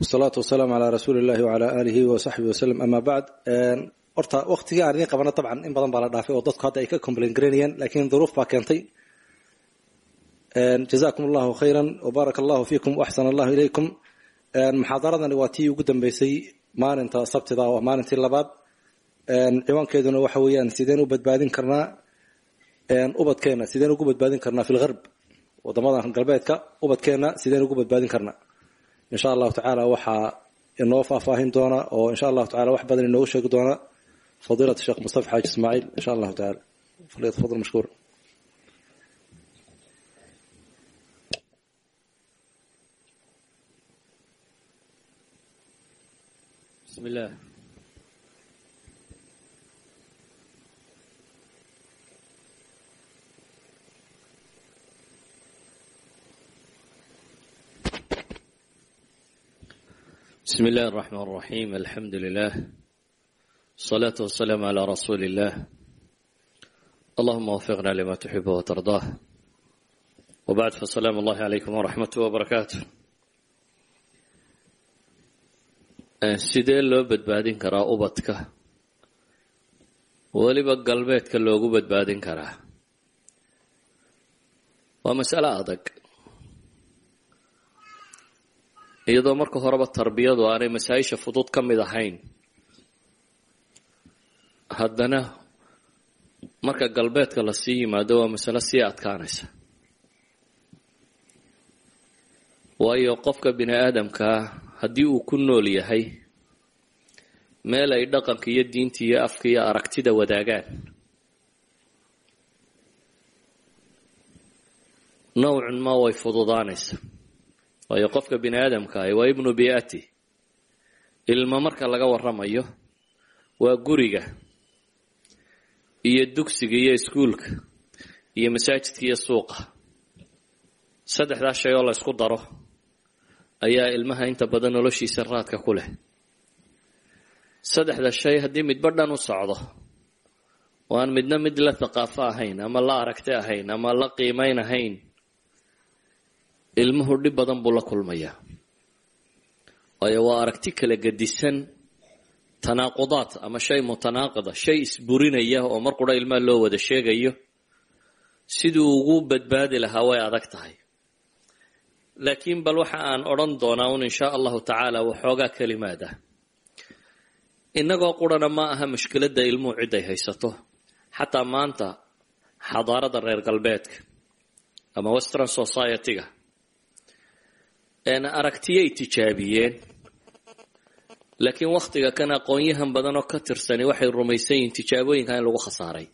wasalaatu wasalaamu calaa rasuuli illahi wacalaa aalihi wasaxbihi wasalam amaa bacd horta waktigii aan idiin qabana dabcan in badan baa la dhaafay oo dadku hadda ay ka complain garaynayaan laakiin duruuf baa keentay. Jazakum allahu khayran wbaaraka allahu fiikum waxsan allahu ilaykum. Muxaadaradani waa tii ugu dambeysay maalinta sabtida oo maalintii labaad. Ciwaankeeduna waxa weeyaan sideen u badbaadin karnaa. Ubadkeena sideen ugu badbaadin karnaa fi waddamada galbeedka ubadkeena sideen ugu badbaadin karnaa insha allahu tacaala waxaa inoo faahfaahin doona oo insha allahu tacala wax badan inoogu sheegi doona fadiilat sheekh mustafa xaaji ismaaciil insha allahu taala. Falyatafadal mashkuur. Bismi بسم الله الرحمن الرحيم الحمد لله الصلاة والسلام على رسول الله اللهم وفقنا لما تحب وترضاه وبعد فالسلام الله عليكم ورحمته وبركاته sidee loo badbaadin karaa ubadka weliba galbeedka loogu badbaadin karaa waa mas'alo adag iyadoo marka horeba tarbiyadu aanay masaa-isha fudud ka mid ahayn haddana marka galbeedka la sii yimaado waa masalo sii adkaanaysa. Waayo qofka bini aadamkaa haddii uu ku nool yahay meel ay dhaqanka iyo diinta iyo afka iyo aragtida wadaagaan. Nowcun ma way fududaanaysa waayo qofka bini aadamkaahi waa ibnu biati. Ilmo marka laga waramayo waa guriga iyo dugsiga iyo iskuulka iyo masaajidka iyo suuqa. Saddexdaas shay oo la ysku daro ayaa ilmaha inta badan noloshiisa raadka ku leh. Saddexda shay haddii midba dhan u socdo oo aan midna mid la thaqaafo ahayn ama la aragti ahayn ama la qiimayn ahayn ilmuhu dhib badan buu la kulmayaa waayo waa aragti kala gedisan tanaaqudaad ama shay mutanaaqida shay isburinaya oo mar qura ilmaha loo wada sheegayo siduu ugu badbaadi lahaa way adag tahay. Laakiin bal waxa aan odhan doonaa un insha allahu tacaala waxoogaa kelimaad ah. Innagoo qurana ma aha mushkiladda ilmuhu cid ay haysato xataa maanta xadaarada reer galbeedka ama western society-ga aragtiyay tijaabiyeen laakiin wakhtiga kan aqoon-yahan badan oo ka tirsani waxay rumaysan yihiin tijaabooyinka in lagu khasaaray.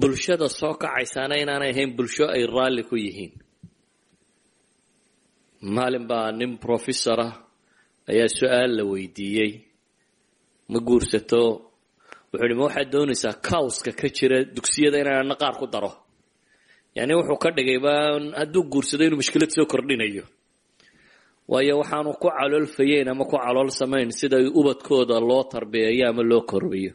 Bulshada soo kacaysaana inaanay ahayn bulsho ay raalli ku yihiin. Maalin baa nin professora ayaa su'aal la weydiiyey. Ma guursato? Wuxuu ihi ma waxaad doonaysaa cowska ka jira dugsiyada inaana qaar ku daro yani wuxuu ka dhigayba hadduu guursado inuu mushkilad soo kordhinayo. Waayo waxaanu ku caloolfayeyn ama ku calool samayn siday ubadkooda loo tarbiyeeyo ama loo korbiyo.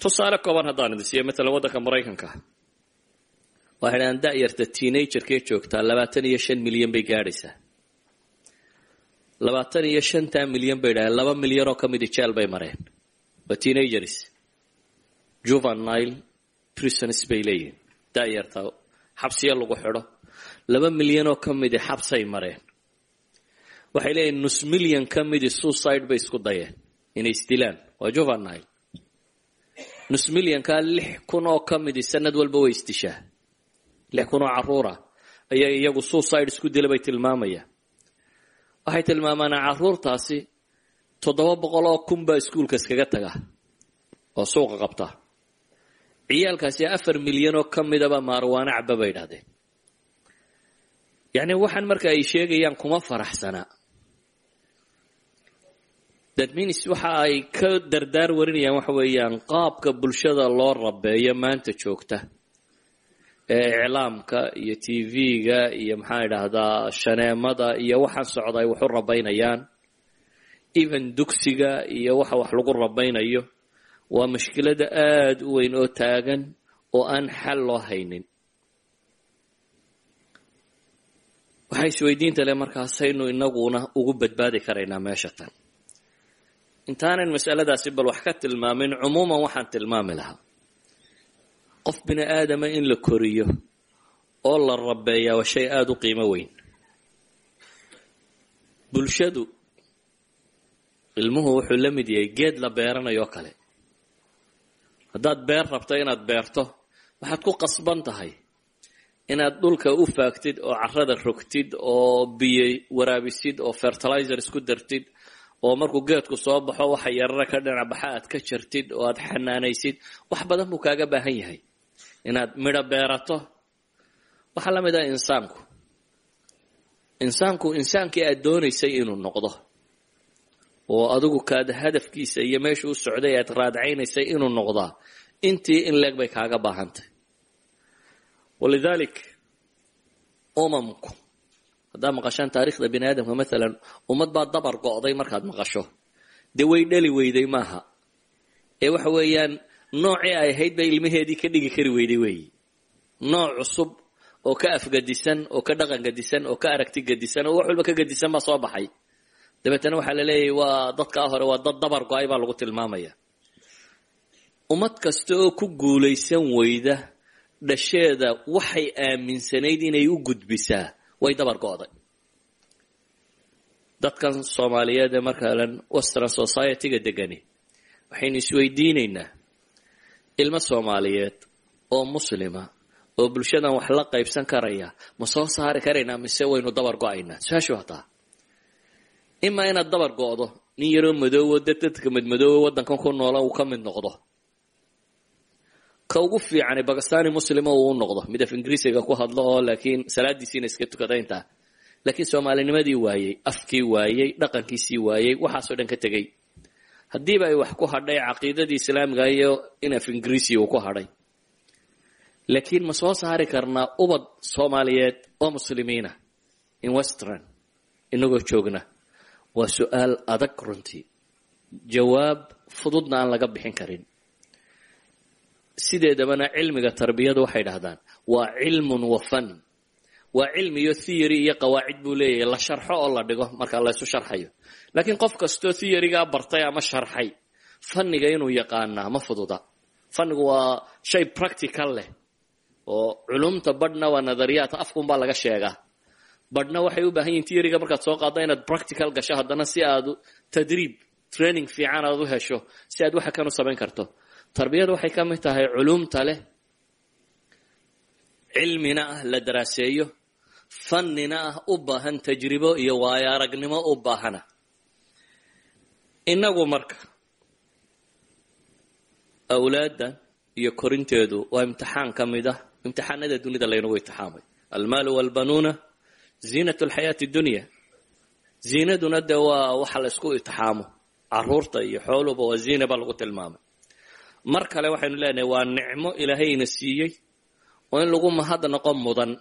Tusaale kooban haddaan idin siiyo matalan waddanka maraykanka. Waxay dhahaan da-yarta joogtaa labaatan iyo shan milyan bay gaadhaysaa. Labaatan iyo shantaa milyan bay dhahaan laba milyan oo ka midi jeel bay mareen. Waa teenagers juvenile prisons bay leeyihiin da-yarta xabsiya lagu xidho. Laba milyan oo ka midi xabsay mareen. Waxay leeyihiin nus milyan ka midi suicide bay isku dayeen inay isdilaan waa juvenile nus milyankaa lix kun oo ka midi sanad walba way isdishaa lix kun oo caruura ayaa iyagu suicide isku dila bay tilmaamayaan waxay tilmaamaan caruurtaasi toddoba boqol oo kun baa iskuulka iskaga taga oo suuqa qabta ciyaalkaasi afar milyan oo ka midaba maarwaano caba bay idhahdeen yacni waxaan marka ay sheegayaan kuma faraxsana. That means waxa ay ka dardaar warinayaan waxa weeyaan qaabka bulshada loo rabeeyo maanta joogta. Ee iclaamka iyo t v-ga iyo maxaa idhaahdaa shaneemada iyo waxaan socda ay wax u rabaynayaan. Even dugsiga iyo waxa wax lagu rabaynayo waa mushkilada aada u weyn oo taagan oo aan xal loo haynin. Waxay isweydiinta leh markaasaynu inaguna ugu badbaadi karaynaa meesha tan. Intaanan masaladaasi bal wax ka tilmaamin cumuuman waxaan tilmaami lahaa. Qof bini aadama in la koriyo oo la rabeeyaa waa shay aada u qiimo weyn. Bulshadu ilmuhu wuxuu la mid yahay geed la beeranayo kale haddaad beer rabto inaad beerto waxaad ku qasban tahay inaad dhulka u faagtid oo carrada rogtid oo biyo waraabisid oo fertilizer isku dartid oo markuu geedku soo baxo waxa yarara ka dhinac baxa aad ka jartid oo aad xanaanaysid wax badan buu kaaga baahan yahay. Inaad midho beerato waxaa la mid ah insaanku. Insaanku insaankii aad doonaysay inuu noqdo oo adigu kaad hadafkiisa iyo meesha u socday aad raadcaynaysay inuu noqdaa intii in leeg bay kaaga baahantay. Walidalik umamku haddaad maqashaan taarikhda bini aadamka maalan ummad baa dabar go'day markaad maqasho. Dee way dhali weyday maaha. Ee waxa weeyaan noocii ay ahayd bay ilmaheedii ka dhigi kari weyday weeyi. Nooc cusub oo ka afgadisan oo ka dhaqan gadisan oo ka aragti gadisan oo wax walba ka gadisan baa soo baxay dabeetana waxaa la leeyahay waa dadkaa hore waa dad dabar go'ay baa lagu tilmaamaya. Ummad kasta oo ku guulaysan weyda dhasheeda waxay aaminsanayd inay u gudbisaa way dabar go'day. Dadkan soomaaliyeed ee markaalan western society-ga degani waxaynu isweydiinaynaa ilmo soomaaliyeed oo muslima oo bulshadan wax la qaybsan karaya ma soo saari karaynaa mise waynu dabar go'aynaa su'aashu hataa imaa inaad dabar go'do nin yaroo madoowo dad dadka madmadoowe waddankan ku noola uu ka mid noqdo ka ugu fiicani bakistani muslima uu noqdo mid af ingiriisiga ku hadlo oo laakiin salaadiisiina iska tukada intaa laakiin soomaalinimadii waayey afkii waayey dhaqankiisii waayey waxaasoo dhan ka tegey haddiiba ay wax ku hadhay caqiidadii islaamiga iyo in af ingiriisi uu ku hadhay laakiin ma soo saari karnaa ubad soomaaliyeed oo muslimiina in western inagoo joogna waa su'aal adag runtii. Jawaab fududna aan laga bixin karin. Sideedabana cilmiga tarbiyadu waxay dhahdaan waa cilmun wa fan. Waa cilmi iyo theory iyo qawaacid buu leeyahay. La sharxo oo la dhigo marka laysu sharxayo. Laakiin qof kastoo theorygaa bartay ama sharxay fanniga inuu yaqaanaa ma fududa. Fannigu waa shay practical leh oo culumta badhna waa nadariyaadka afkunbaa laga sheegaa badhna waxay u baahan yihiin theoryga markaad soo qaadda inaad practical gasho haddana si aad tadriib training fiican aad u hesho si aad waxa kan u samayn karto. Tarbiyadu waxay ka mid tahay culumta leh cilmina ah la daraaseeyo fannina ah u baahan tajribo iyo waayo aragnimo u baahana. Innagu marka awlaadda iyo korinteedu waa imtixaan ka mid ah imtixaanada dunida laynagu imtixaamay. Almaalu walbanuuna ziinat alxayaati dunya. Ziinaduna dee waa waxa la isku itixaamo. Caruurta iyo xooluba waa ziina baa lagu tilmaamay. Mar kale waxaynu leenahay waa nicmo ilaahayna siiyey oo in lagu mahad noqo mudan.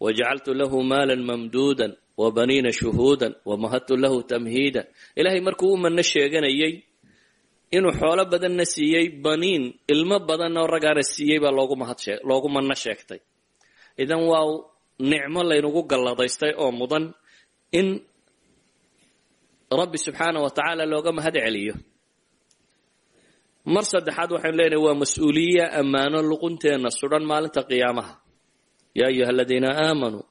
Wajacaltu lahu maalan mamduudan wa baniina shuhuudan wamahadtu lahu tamhiida ilaahay markuu u manno sheeganayay inuu xoolo badanna siiyey baniin ilmo badanna oo ragaana siiyey baa loogu mahad loogu manno sheegtay. Idan waa nicmo laynagu galladaystay oo mudan in rabbi subxaana wa tacaala looga mahad celiyo. Mar saddexaad waxaynu leenahay waa mas'uuliya ammaano luqunteenna sudhan maalinta qiyaamaha. Yaa ayuha aladiina aamanuu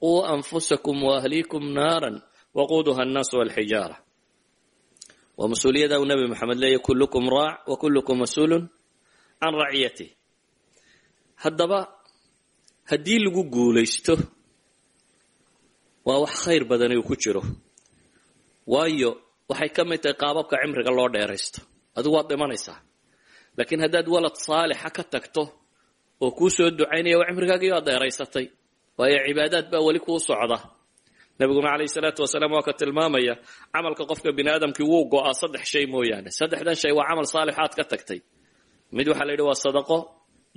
quu anfusakum waahliikum naaran waquuduha annaasu walxijaara waa mas'uuliyada uu nebi moxamed leeyahy kullukum raac wa kullukum haddii lagu guulaysto waa wax khayr badani uu ku jiro. Waayo waxay ka mid tahay qaababka cimriga loo dheeraysto. Adigu waad dhimanaysaa. Laakiin haddaad walad saalixa ka tagto oo kuu soo ducaynaya waa cimrigaagii waad dheeraysatay waayo cibaadaad baa weli kuu socda. Nabiguna calayhi salaatu wasalaam waa ka tilmaamaya camalka qofka bini aadamkii wuu go'aa saddex shay mooyaane. Saddexdan shay waa camal saalixaad ka tagtay. Mid waxaa la yidhi waa sadaqo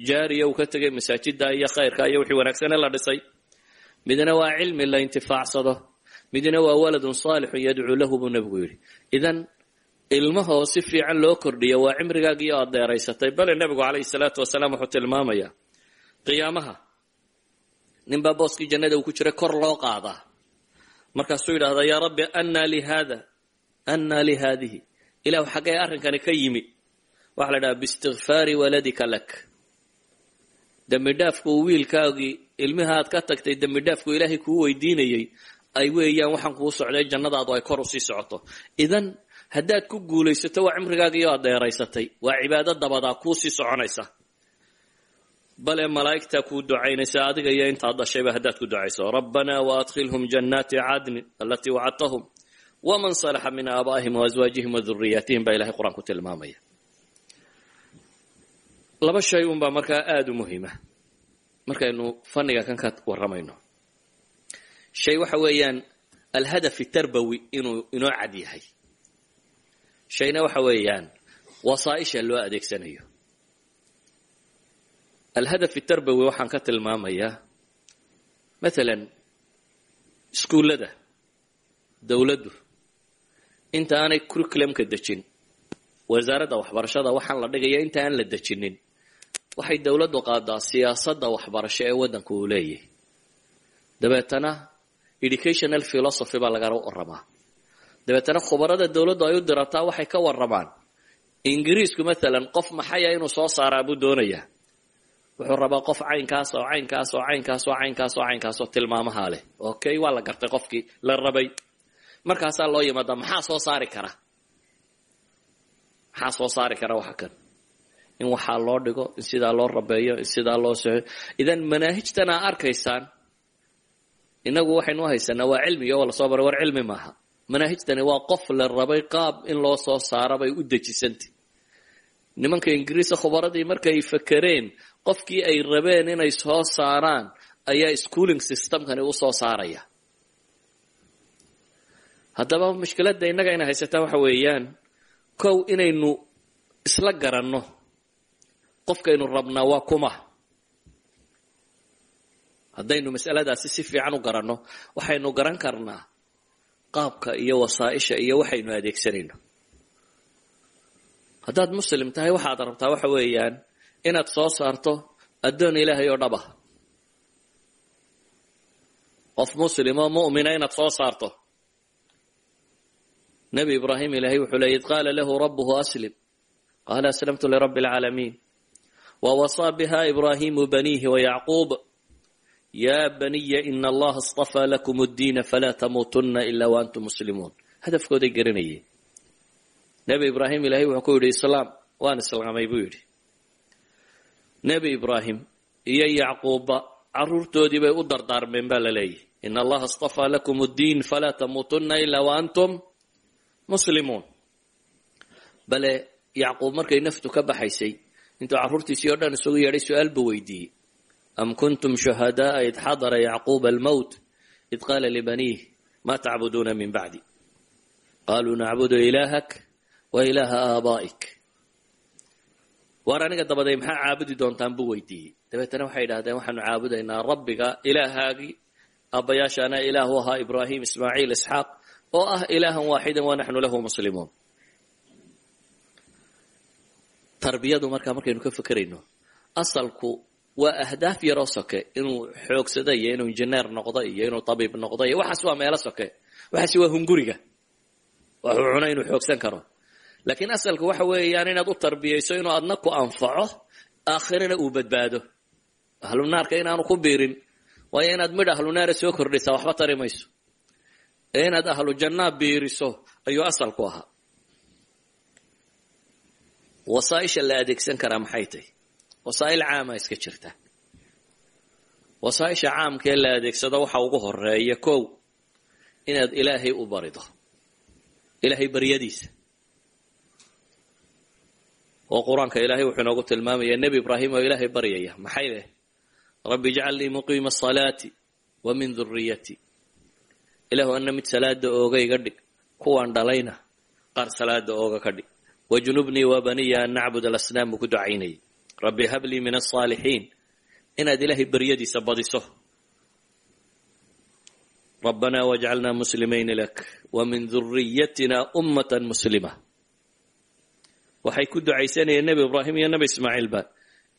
jaariya uu ka tegay masaajida iyo khayrka iyo wixii wanaagsan ee la dhisay. Midna waa cilmi la intifaacsado midna waa waladun saalixun yadcuu lahu buu nebigu yidhi. Idan ilmahoo si fiican loo kordhiya waa cimrigaagii aad dheeraysatay. Bale nebigu calayhi salaatu wasalaam wuxuu tilmaamayaa qiyaamaha ninbaa booskii jannada uu ku jiray kor loo qaadaa markaasuu yidhahdaa yaa rabbi annaa li annaa li haadihi ilahu xaggee arrinkani ka yimi. Waxaa la dhahaa biistikfaari waladika lak dembi dhaafku uu wiilkaagii ilmiha aad ka tagtay dembi dhaafku ilaahay kuu weydiinayay ay weeyaan waxaan kuu socday jannadaadu ay kor u sii socoto. Idan haddaad ku guulaysato waa cimrigaagiio aad dheeraysatay. Waa cibaado dabadaa kuu sii soconaysa. Bale malaa'igtaa kuu ducaynaysa adiga iyo intaad dhashayba haddaad ku ducayso. Rabbanaa waadkhilhum jannaati cadnin alatii wacadtahum. Waman salaxa min aabaa'ihim waaswaajihim waduriyatihim baa ilahay qur'aan tilmaamaya laba shay unbaa markaa aada u muhiima. Markaynu fanniga kan ka warramayno. Shay waxa weeyaan alhadaf tarbawi inuu inoo cad yahay. Shayna waxa weeyaan wasaaisha loo adeegsanayo. Alhadaf tarbawi waxaan ka tilmaamayaa maalan iskuullada dowladdu inta aanay curriculumka dejin wasaaradda waxbarashada waxaan la dhigaya inta aan la dejinin waxay dowladdu qaadaa siyaasadda waxbarasho ee waddanku uu leeyahay. Dabeetana educational philosophy baa laga waramaa dabeetana khubarada dowladdu ay u dirataa waxay ka waramaan ingiriisku maalan qof maxaya inuu soo saaraa buu doonayaa. Wuxuu rabaa qof caynkaas oo caynkaas oo caynkaas oo caynkaas oo tilmaamaha leh. Okay waa la gartay qofkii la rabay. Markaasaa loo yimaadaa maxaa soo saari kara? Maxaa soo saari kara waxa kan in waxaa loo dhigo in sidaa loo rabeeyo in sidaa loo soxo idan manaahijtan aa arkaysaan inagu waxaynu haysanaa waa cilmiga oo la soo baray war cilmi maaha. Manaahijtani waa qof la rabay qaab in loo soo saara bay u dejisantay nimanka ingiriisa khubaradii markay fakereen qofkii ay rabeen inay soo saaraan ayaa schooling systemkani u soo saaraya. Haddaba mushkiladda innaga inay haysataa waxa weeyaan kow inaynu isla garanno qofkaynu rabnaa waa kuma. Haddaynu masaladaasi si fiican u garanno waxaynu garan karnaa qaabka iyo wasaaisha iyo waxaynu adeegsanayno. Haddaad muslim tahay waxaad rabtaa waxa weeyaan inaad soo saarto addoon ilaahay oo dhaba qof muslim oo mu'mina inaad soo saarto. Nebi ibraahim ilaahay wuxuu leey id qaala lahu rabuhu aslim. Qaala aslamtu lirabbi alcaalamiin ووصى بها إبراهيم بنيه ويعقوب يا بني إن الله اصطفى لكم الدين فلا تموتن إلا وأنتم مسلمون هدف كودي قرنية نبي إبراهيم إلهي وحكو إسلام وأنا السلام يبويري نبي إبراهيم إيا يعقوب عرورتودي بي أدر دار من باللي إن الله اصطفى لكم الدين فلا تموتن إلا وأنتم مسلمون بل يعقوب مركي نفتو كبحيسي intuu carruurtiisii o dhan isugu yeedhay su'aal buu weydiiyey. Am kuntum shuhadaaa id xadara yacquuba almowt id qaala libaniih ma tacbuduuna min bacdi qaaluu nacbudu ilaahak wa ilaaha aabaa'ik. Waar aniga dabaday maxaa caabudi doontaan buu weydiiyey. Dabeetana waxay idhahdeen waxaanu caabudaynaa rabbiga ilaahaagii aabbayaashaana ilaahu ahaa ibraahim ismaaciil isxaaq oo ah ilaahan waaxidan wa naxnu lahu muslimuun tarbiyadu markaa markaynu ka fekerayno asalku waa ahdaaf yaroo soke. Inuu xoogsado iyo inuu injineer noqdo iyo inuu tabiib noqdo iyo waxaas waa meelo soke. Waxaasi waa hunguriga. Waxuu cuno inuu xoogsan karo. Laakiin asalku waxa weeyaan inaad u tarbiyayso inuu adna ku anfaco aakhirana uu badbaado. Ahlunaarka inaanu ku biirin waayo inaad midh ahlunaara soo kordhisaa waxba tari mayso. Ee inaad ahlu jannaa biiriso ayuu asalku ahaa wasaaisha la adeegsan karaa maxay tahy wasaa'il caama iska jirta wasaaisha caamkaee la adeegsado waxa ugu horreeya kow inaad ilaahay u barido. Ilaahay baryadiisa. Oo qur'aanka ilaahay wuxuu inoogu tilmaamaya nebi ibraahim oo ilaahay baryaya. Maxay leh rabbi ijcal lii muqiima asalaati wa min duriyati ilaahu ana mid salaada ooga iga dhig kuwaan dhalayna qaar salaada ooga ka dhig wjnubnii wabaniya an nacbud alasnaam buu ku ducaynayay rabbi hablii min asaalixiin inaad ilaahay baryadiisa badiso rabbanaa wajcalnaa muslimayni lak wa min duriyatina ummata muslima waxay ku ducaysanayeen nebi ibraahim iyo nebi ismaaciilba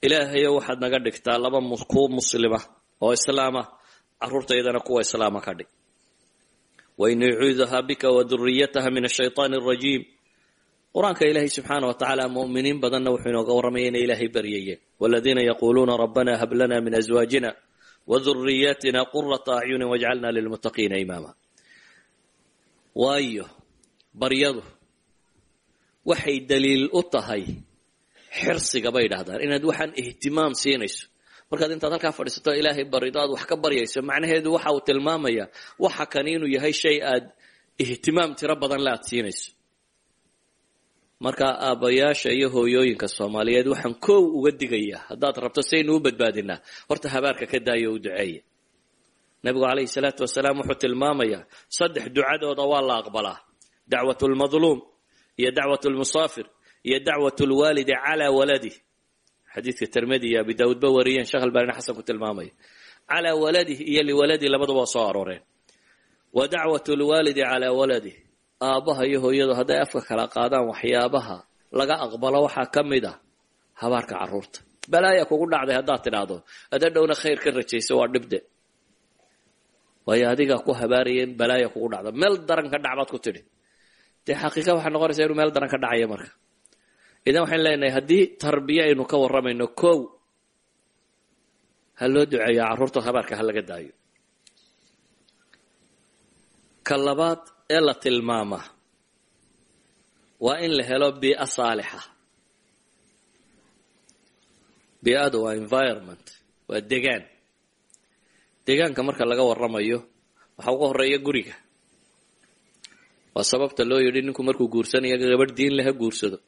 ilaahayo waxaad naga dhigtaa laba kuu muslima oo islaama carruurtaydana kuwa islaama ka dhig wain yucuuduhaa bika wa duriyataha min ashayطaani arajiim qur'aanka ilaahay subxaana wa tacaala mu'miniin badanna wuxuu inooga warramaya inay ilaahay baryayeen waladiina yaquuluuna rabbana hab lana min azwaajina wa duriyaatina qurata acyunin wajcalna lilmuttaqiina imaama. Waayo baryadu waxay daliil u tahay xirsiga bay dhahdaan inaad waxaan ihtimaam siinayso. Markaad intaad halkaa fadhiisato ilaahay barido aad wax ka baryayso macnaheedu waxa uu tilmaamayaa waxa kani inuu yahay shay aad ihtimaam tiro badan le aad siinayso marka aabbayaasha iyo hooyooyinka soomaaliyeed waxaan koow uga digayaa haddaad rabto saynu u badbaadinaa. Horta habaarka ka daayo u duceeya nabigu calayhi salaatu wasalaam wuxuu tilmaamayaa saddex ducadooda waa la aqbalaa. Dacwat lmadluum iyo dacwat lmusaafir iyo dacwat lwaalidi calaa waladih xadiidka tirmidi iyo abi daawuud ba wariyeen sheekh albaanina xasan ku tilmaamaya. Calaa waladih iyo liwaladih labaduba soo arooreen wa dacwat lwaalidi calaa waladih aabbaha iyo hooyadu hadday afka kala qaadaan waxyaabaha laga aqbalo waxaa ka mid ah habaarka carruurta balaaya kugu dhacday haddaad tidhaahdo adadhowna khayr ka rajayso waa dhibde. Waayo adigaa ku habaarayeen balaaya kugu dhacda meel daran ka dhac baad ku tidhi. Dee xaqiiqa waxay noqonaysaa inuu meel daran ka dhacaya marka. Idan waxaynu leenahay haddii tarbiye aynu ka warramayno kow ha loo duceeyo carruurta habaarka ha laga daayo. Ka labaad ee la tilmaamaa waa in la helo bii'a saalixa. Bii'adu waa environment waa degaan. Deegaanka marka laga warramayo waxaa uga horreeya guriga. Waa sababta loo yidhi ninku markuu guursanayo gabadh diin laha guursado.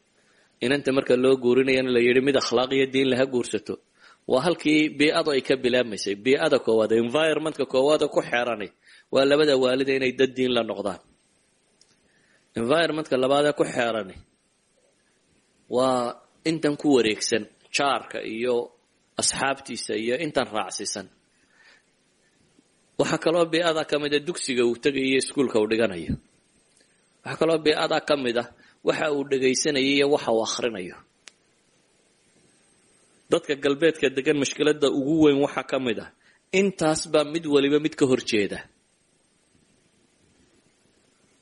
Inanta marka loo guurinayana la yidhi mid akhlaaq iyo diin laha guursato. Waa halkii bii'adu ay ka bilaabmaysay. Bii'ada koowaad environmentka koowaada ku xeeranay waa labada waalida inay dad diin la noqdaan environmentka labaadee ku xeerani waa intan ku wareegsan jaarka iyo asxaabtiisa iyo intan raacsisan waxaa kaloo bii'ada ka mid a dugsiga uu tegayo iskuolka uu dhiganayo. Waxaa kaloo bii'ada ka mid ah waxa uu dhegaysanayo iyo waxa uu akhrinayo. Dadka galbeedka degan mashkiladda ugu weyn waxaa ka mid ah intaas baa mid waliba mid ka hor jeeda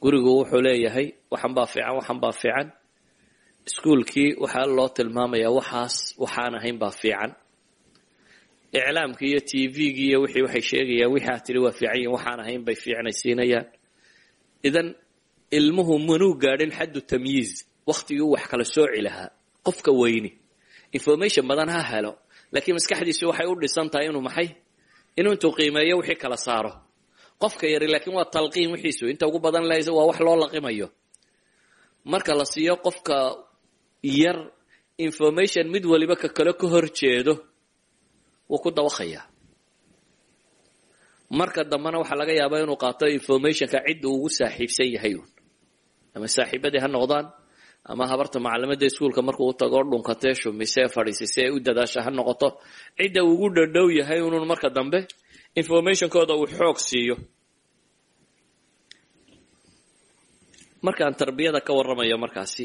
gurigu wuxuu leeyahay waxan baa fiican waxan baa fiican. Iskuolkii waxaa loo tilmaamayaa waxaas waxaan ahayn baa fiican. Iclaamkii iyo t v-gii iyo wixii waxay sheegayaan wixii aad tiri waa fiican yihiin waxaan ahayn bay fiicnaysiinayaan. Idan ilmuhu manuu gaadhin xaddu tamyiiz wakhtigii wax kala sooci lahaa qofka weyni. Information badan ha helo laakiin maskaxdiisu waxay u dhisan tahay inuu maxay? Inuu intuu qiimeeyo wixii kala saaro qofka yari laakiin waa talqiin wixiisu. Inta ugu badan le waa wax loo laqimayo. Marka la siiyo qofka yar information mid waliba ka kale ka hor jeedo wuu ku dawaqayaa marka dambena waxaa laga yaabaa inuu qaato informationka cidda ugu saaxiibsan yahay uun. Ama saaxiibadii ha noqdaan ama habarta macalimadda iskuolka markuu u tago dhunkatee shumisee fadhiisisee u dadaasha ha noqoto cidda ugu dhadhow yahay unun marka dambe informationkooda uu xoog siiyo. Markaan tarbiyada ka warramayo markaasi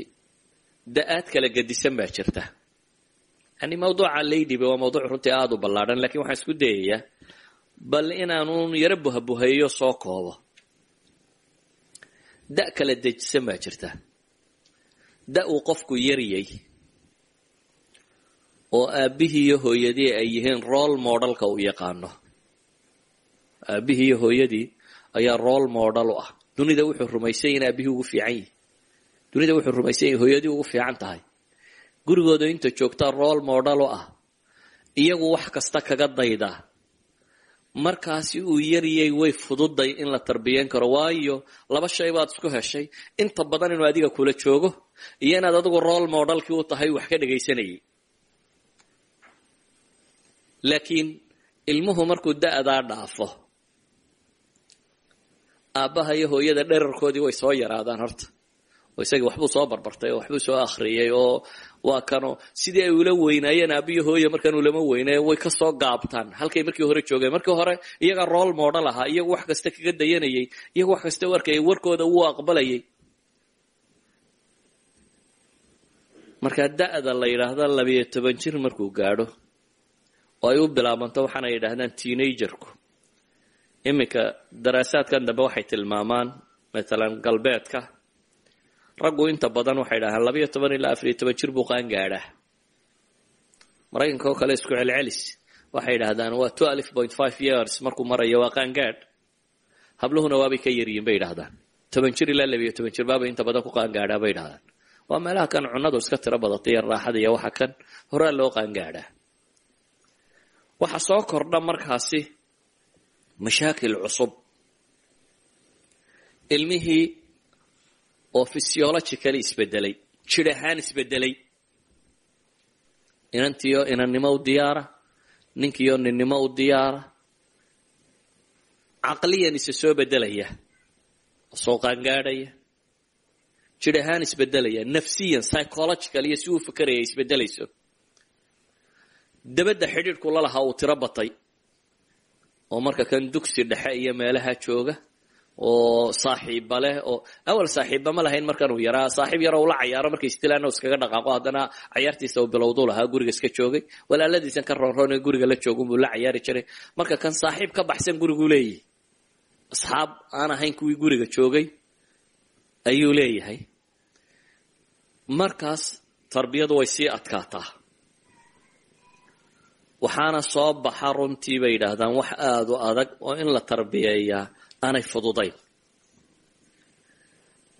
da'aad kala gedisan baa jirta. Yani mawduuca laydiba waa mawduuc runtii aada u ballaadhan lakiin waxaan isku dayayaa bal inaanun yaro buhabuheeyo soo koobo. Da' kala dejisan baa jirta. Da uu qofku yaryay oo aabbihii iyo hooyadii ay yihiin role modelka uu yaqaano aabbihii iyo hooyadii ayaa role model u ah. Dunida wuxuu rumaysan yahin aabihii ugu fiican yihi dunida wuxuu rumaysan yahi hooyadii ugu fiican tahay. Gurigooda inta joogtaa role model u ah iyagu wax kasta kaga daydaa markaasi uu yaryay way fududay in la tarbiyan karo. Waayo laba shay baad isku heshay. Inta badan inuu adiga kula joogo iyo inaad adigu role modelkii u tahay wax ka dhegaysanayay. Laakiin ilmuhu markuu da-daa dhaafo aabbaha iyo hooyada dherarkoodii way soo yaraadaan horta. Oo isagii waxbuu soo barbartay oo waxbuu soo akhriyay oo waa kano sidii ay ula weynaayeen aabiyo hooya markaan ulama weynaaye way ka soo gaabtaan. Halkay markii hore joogeen markii hore iyaga role model ahaa iyagu wax kasta kaga dayanayay iyagu wax kasta u arkayay warkooda wuu aqbalayay. Markaa da-da la yidhaahda labiyo toban jir markuu gaadho oo ay u bilaabanto waxaana yidhaahdaan teenagerku iminka daraasaadkan dambe waxay tilmaamaan matalan galbeedka. Raggu inta badan waxay dhahaan labayo toban ilaa afariyo toban jir buu qaan gaadhaa. Maraykanka oo kale isku celcelis waxay yidhahdaan waa twelve point five years markuu marayo waa qaangaadh habluhuna waabay ka yaryihin bay yidhahdaan toban jir ilaa labiyo toban jir baabay inta badan ku qaangaadhaa bay yidhahdaan waa meelaha kan cunadu iska tiro badatay iyo raaxada iyo waxa kan horaa loo qaangaadhaa waxa soo kordha markaasi mashaakil cusub. Ilmihii oo physiologically isbedelay jir ahaan isbedelay. Inantiyo inannimo u diyaara ninkiyo ninnimo u diyaara. Caqliyan isa soo bedelaya soo qaangaadhaya. Jir ahaan isbedelaya nafsiyan psychological iyo si uu fikeraya isbedelayso. Dabadda xidhiidhku la lahaa uu tiro batay oo marka kan dugsi dhexe iyo meelaha jooga oo saaxiiba leh oo awal saaxiiba ma lahayn markanuu yaraa saaxiib yaroo ula cayaaro markay istilaana iskaga dhaqaaqo haddana cayaartiisa uu bilowdu lahaa guriga iska joogay. Walaaladiisan ka roonroone guriga la joogun buu la cayaari jiray. Marka kan saaxiib ka baxsan guriguu leeyahay asxaab aan ahayn kuwii guriga joogay ayuu leeyahay. Markaas tarbiyadu way sii adkaataa waxaana soo baxa runtii bay yidhaahdaan wax aada u adag oo in la tarbiyeeyaa aanay fududayn.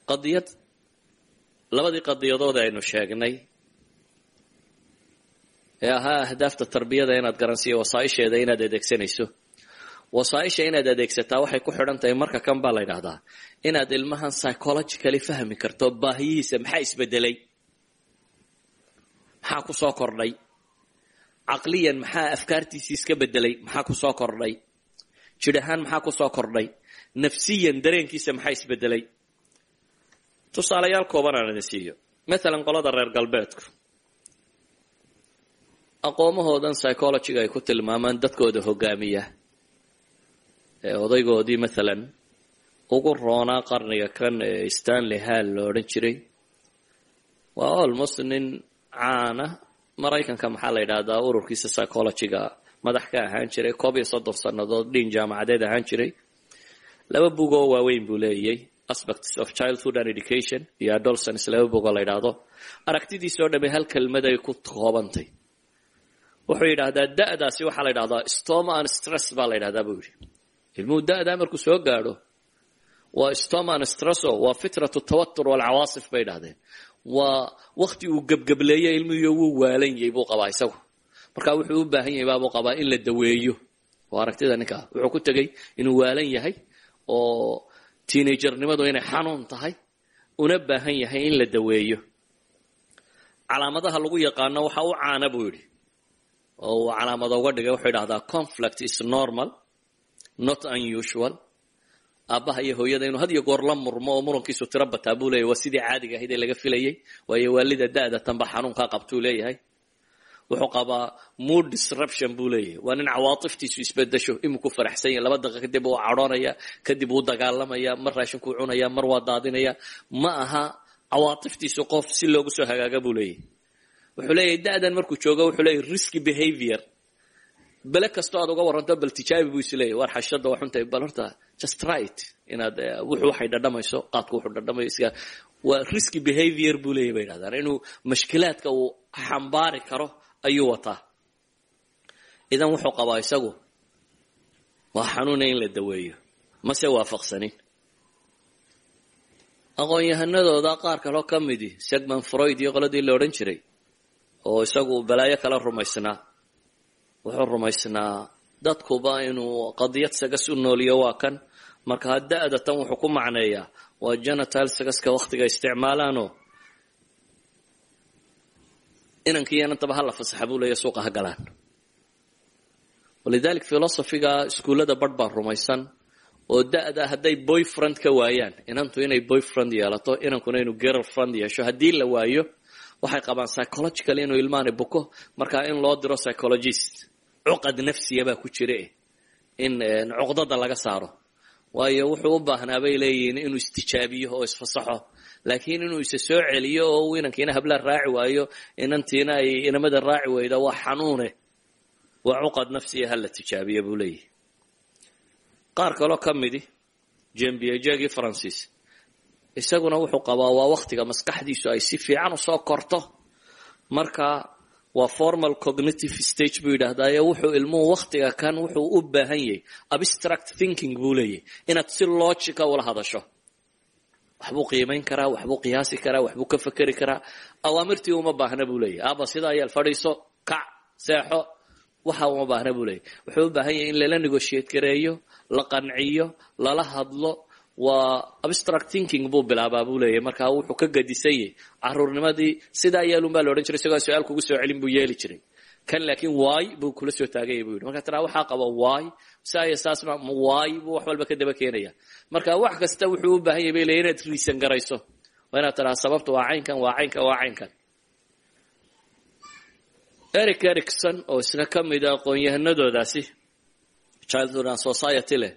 Qadiyad labadii qadiyadood aynu sheegnay ee ahaa ahdaafta tarbiyada inaad garansiiyo wasaaisheeda inaad adeegsanayso. Wasaaisha inaad adeegsataa waxay ku xidhan tahay marka kan baa la ydhahdaa inaad ilmahan psychologically fahmi karto baahiyihiisa maxaa isbedelay? Maxaa ku soo kordhay caqliyan maxaa afkaartiisii iska bedelay maxaa ku soo kordhay? Jidh ahaan maxaa ku soo kordhay? Nafsiyan dareenkiisa maxaa isbedelay tusaalayaal kooban aan idin siiyo. Matalan qolada reer galbeedku. Aqoomahoodan psychologiga ay ku tilmaamaan dadkooda hogaamiya. Ee odaygoodii matalan ugu roonaa qarniga kan ee stanley hall lo odhan jiray waa almost nin caana maraykanka maxaa la yidhahdaa ururkiisa psychologiga madax ka ahaan jiray koob iyo soddon sannadood dhin jaamacadeed ahaan jiray. Laba bug oo waaweyn buu leeyay aspects of childhood and education iyo adolescence laba bug oo la yidhaahdo. Aragtidiisoo dhamme hal kelmad ay ku koobantay wuxuu yidhaahdaa da'daasi waxaa la yidhahdaa stoma and stress baa la yidhahdaa buu yidhi. Ilmuhu da'daa markuu soo gaadho waa stoma and stresso waa fitratu tawatur walcawaasif bay yidhahdeen waa wakti uu gebgebleeyo ilmihiyo wuu waalan yahay buu qabaa isagu. Marka wuxuu u baahan yahay baabuu qabaa in la daweeyo. Oo aragtida ninkaa wuxuu ku tegey inuu waalan yahay oo teenagernimadu inay xanuun tahay una baahan yahay in la daweeyo. Calaamadaha lagu yaqaano waxa u caana buu yidhi. Oo uu calaamada uga dhigay wuxuu yidhahdaa conflict is normal not unusual aabbaha iyo hooyada inuu had iyo goor la murmo oo murankiisu tiro bataa buu leeyahy waa sidii caadiga ahayd ee laga filayay waayo waalida da'da tanba xanuunkaa qabtuu leeyahay. Wuxuu qabaa mood disruption buu leeyahay. Waa nin cawaatiftiisu isbedesho iminku faraxsan yahy laba daqiiqa kadib uu cadhoonaya kadib wuu dagaalamaya mar raashinkuu cunaya mar waa daadinaya. Ma aha cawaatiftiisu qof si loogu soo hagaaga buu leeyahay. Wuxuu leeyahay da'dan markuu joogo wuxuu leeyahy risky behavior bele kastoo aad uga waranto bal tijaabi buu isleeyahy war xashada waa xuntahay bal horta just right. Inaad wuxuu waxay dhadhamayso qaadku wuxuu dhadhamayo iska. Waa risky behavior buu leeyahy bay yidhahdaan inuu mashkilaadka uu xambaari karo ayuu wataa. Idan wuxuu qabaa isagu waa xanuuna in la daweeyo mase waafaqsanin. Aqoon-yahanadooda qaar kaloo ka midi segmon freud iyo qoladii la odhan jiray oo isagu balaayo kala rumaysnaa wuxuu rumaysnaa dadkuba inuu qadiyad sagas u nooliyo waa kan. Marka da'da tan wuxuu ku macneeyaa waa janatal sagaska waktiga isticmaalaano. Inankii inantaba hala fasaxa buu leeya suuqa ha galaan. Walidalik philosophiga iskuullada barh baa rumaysan oo da'da hadday boyfriend ka waayaan inantu inay boyfriend yeelato inankuna inuu girlfriend yeesho haddii la waayo waxay qabaan psychological inuu ilmaani buko. Markaa in loo diro psychologist cuqad nafsiya baa ku jira in cuqdada laga saaro. Waayo wuxuu u baahnaa bay leeyihiin inuu istijaabiyo oo isfasaxo. Laakiin inuu isa soo celiyo oo inankiina habla raaci waayo inantiina ay inamada raaci wayda waa xanuune. Waa cuqad nafsiya hala tijaabiya buu leeyahy qaar kaloo ka midi jembiejegii francis. Isaguna wuxuu qabaa waa waktiga maskaxdiisu ay si fiican u soo korto. Marka waa formal cognitive stage buu yidhaahdaa wuxuu ilmuhu waktiga kan wuxuu u baahan yahay. Abstract thinking buu leeyahy inaad si logica ula hadasho. Waxbuu qiimayn karaa waxbuu qiyaasi karaa waxbuu ka fekeri karaa. Awaamirtii uma baahna buu leeyahy aba sidaa yaal fadhiiso? Kac seexo. Waxa uma baahna buu leeyahy wuxuu u baahan yahay in lala negotiate gareeyo la qanciyo lala hadlo waa abstract thinking buu bilaabaa buu leeyahy markaa wuxuu ka gadisan yahay caruurnimadii. Sidaa yeelun baa la odhan jiray. Isagoo su'aal kugu soo celin buu yeeli jiray. Kan laakiin waay buu kula soo taaganya bu yidhi. Markaa tiraa waxaa qaba waay saaya waay buu wax walba ka daba keenaya. Marka wax kasta wuxuu u baahan yahay bay leeyahy inaad riisan garayso. Waa inaad tiraa sababta waa caynkan waa caynkan waa caynkan. Eric ericson oo isna ka mid a aqoon-yahanadoodaasi childhood and society leh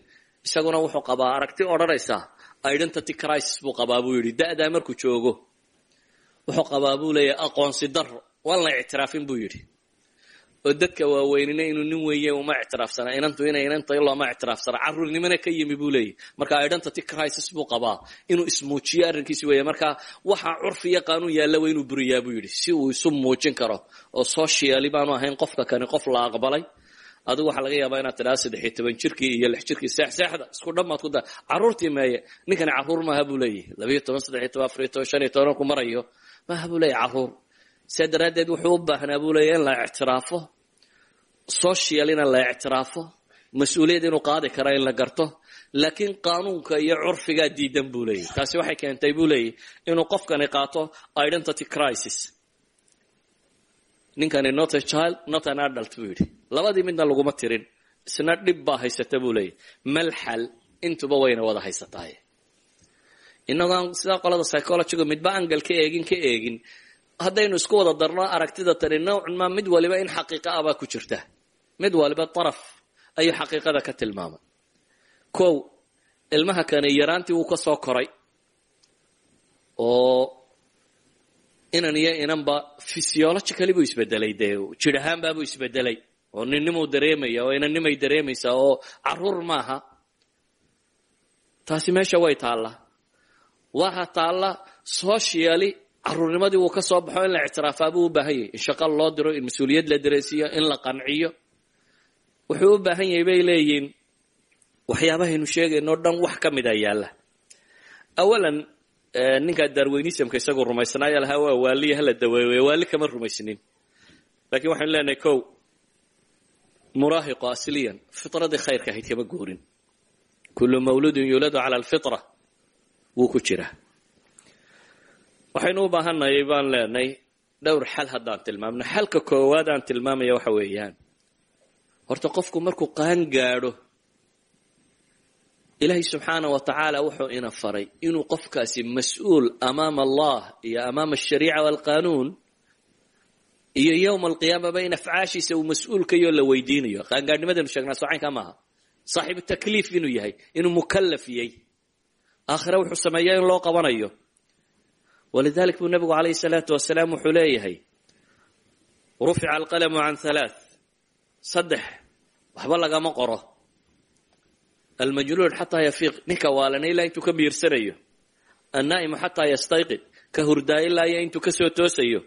isaguna wuxuu qabaa aragti odhanaysaa identity crisis buu qabaa buu yidhi. Da'daa markuu joogo wuxuu qabaa buu leeyahay aqoonsi daro waan la ictiraafin buu yidhi. Oo dadka waaweynina inuu nin weeye uma ictiraafsana inantu inay inanta looma ictiraafsana carruurnimona ka yimi buu leeyahy marka identity crisis buu qabaa inuu ismuujiyo arrinkiisi weeye. Marka waxa curfi iyo qaanuun yaalla waa inuu buriyaa buu yidhi si uu isu muujin karo oo socially baanu ahayn qofka kani qof la aqbalay adigu waxaa laga yaabaa inaad tidhaha saddexiyo toban jirkii iyo lix jirkii seexseexda isku dhammaad ku da carruurtii meeye ninkani carruur maaha buu leeyahy labayo toban saddexiyo toban afariyo toban shan iyo toban ku marayo maaha buu leeyahy carruur sidaa daraaddeed wuxuu u baahnaa buu leeyahy in la ictiraafo social ina la ictiraafo mas'uuliyad inuu qaadi kara in la garto laakiin qaanuunka iyo curfigaa diidan buu leeyahy taasi waxay keentay buu leeyahy inuu qofkani qaato identity crisis ninkani not a child not an adult buu yidhi. Labadii midna laguma tirin. Isna dhib baa haysata buu leeyahy malxal intuba wayna wada haysataay inagoon sidaa qolada psychologygu midba angal ka eegin ka eegin. Haddaynu isku wada darno aragtida tani nowcan maa mid waliba in xaqiiqa ah ku jirta. Mid waliba daraf ayuu xaqiiqada ka tilmaamay kow ilmaha kani yaraantii wuu ka soo koray. Oo inan iyo inanba physiologically buu isbedelay dee jir ahaanbaabuu isbedelay. Oo ninnimuu dareemaya oo inannimay dareemaysaa oo carruur maaha taasi meesha way taallaa waxa taalla socially carruurnimadii wuu ka soo baxo in la ictiraafaa buu u baahan yahay in shaqo loo diro in mas'uuliyad la dareensiiyo in la qanciyo wuxuu u baahan yahay bay leeyihiin waxyaabahaynu sheegayno dhan wax ka mida yaalla. Awalan ninkaa darweynismka isagoo rumaysanaaya lahaa waa waaliya hala daweeyo waali kama rumaysnin lakiin waxaynu leenahay kow muraahiqo asliyan fitradii khayrka ahayd kama guurin. Kullu mawludin yuuladu cala alfitra wuu ku jiraa. Waxaynu u baahannahay baan leenahay dhowr xal haddaan tilmaamno. Xalka koowaad aan tilmaamaya waxa weeyaan. Horta qofku markuu qaan gaadho ilaahay subxaana wa tacaala wuxuu ina faray inuu qofkaasi mas'uul amaama allah iyo amaama ashariica waalqaanuun iyo yowma alqiyaamaba in afcaashiisa uu mas'uulkayo la weydiinayo. Qaangaadhnimadaynu sheegnaa socaynkaa maaha. Saaxiibu takliif inuu yahay inuu mukallaf yay aakhire wuxuu sameeyaa in loo qabanayo. Walidalik buu nabigu calayhi salaatu wasalaam wuxuu leeyahay rufica alqalamu can halaath saddex waxba lagama qoro almajnuun xataa yafiiq ninka waalana ilaa intuu ka biirsanayo annaa'imu xataa yastayqid ka hurdaa ilaa intuu ka soo toosayo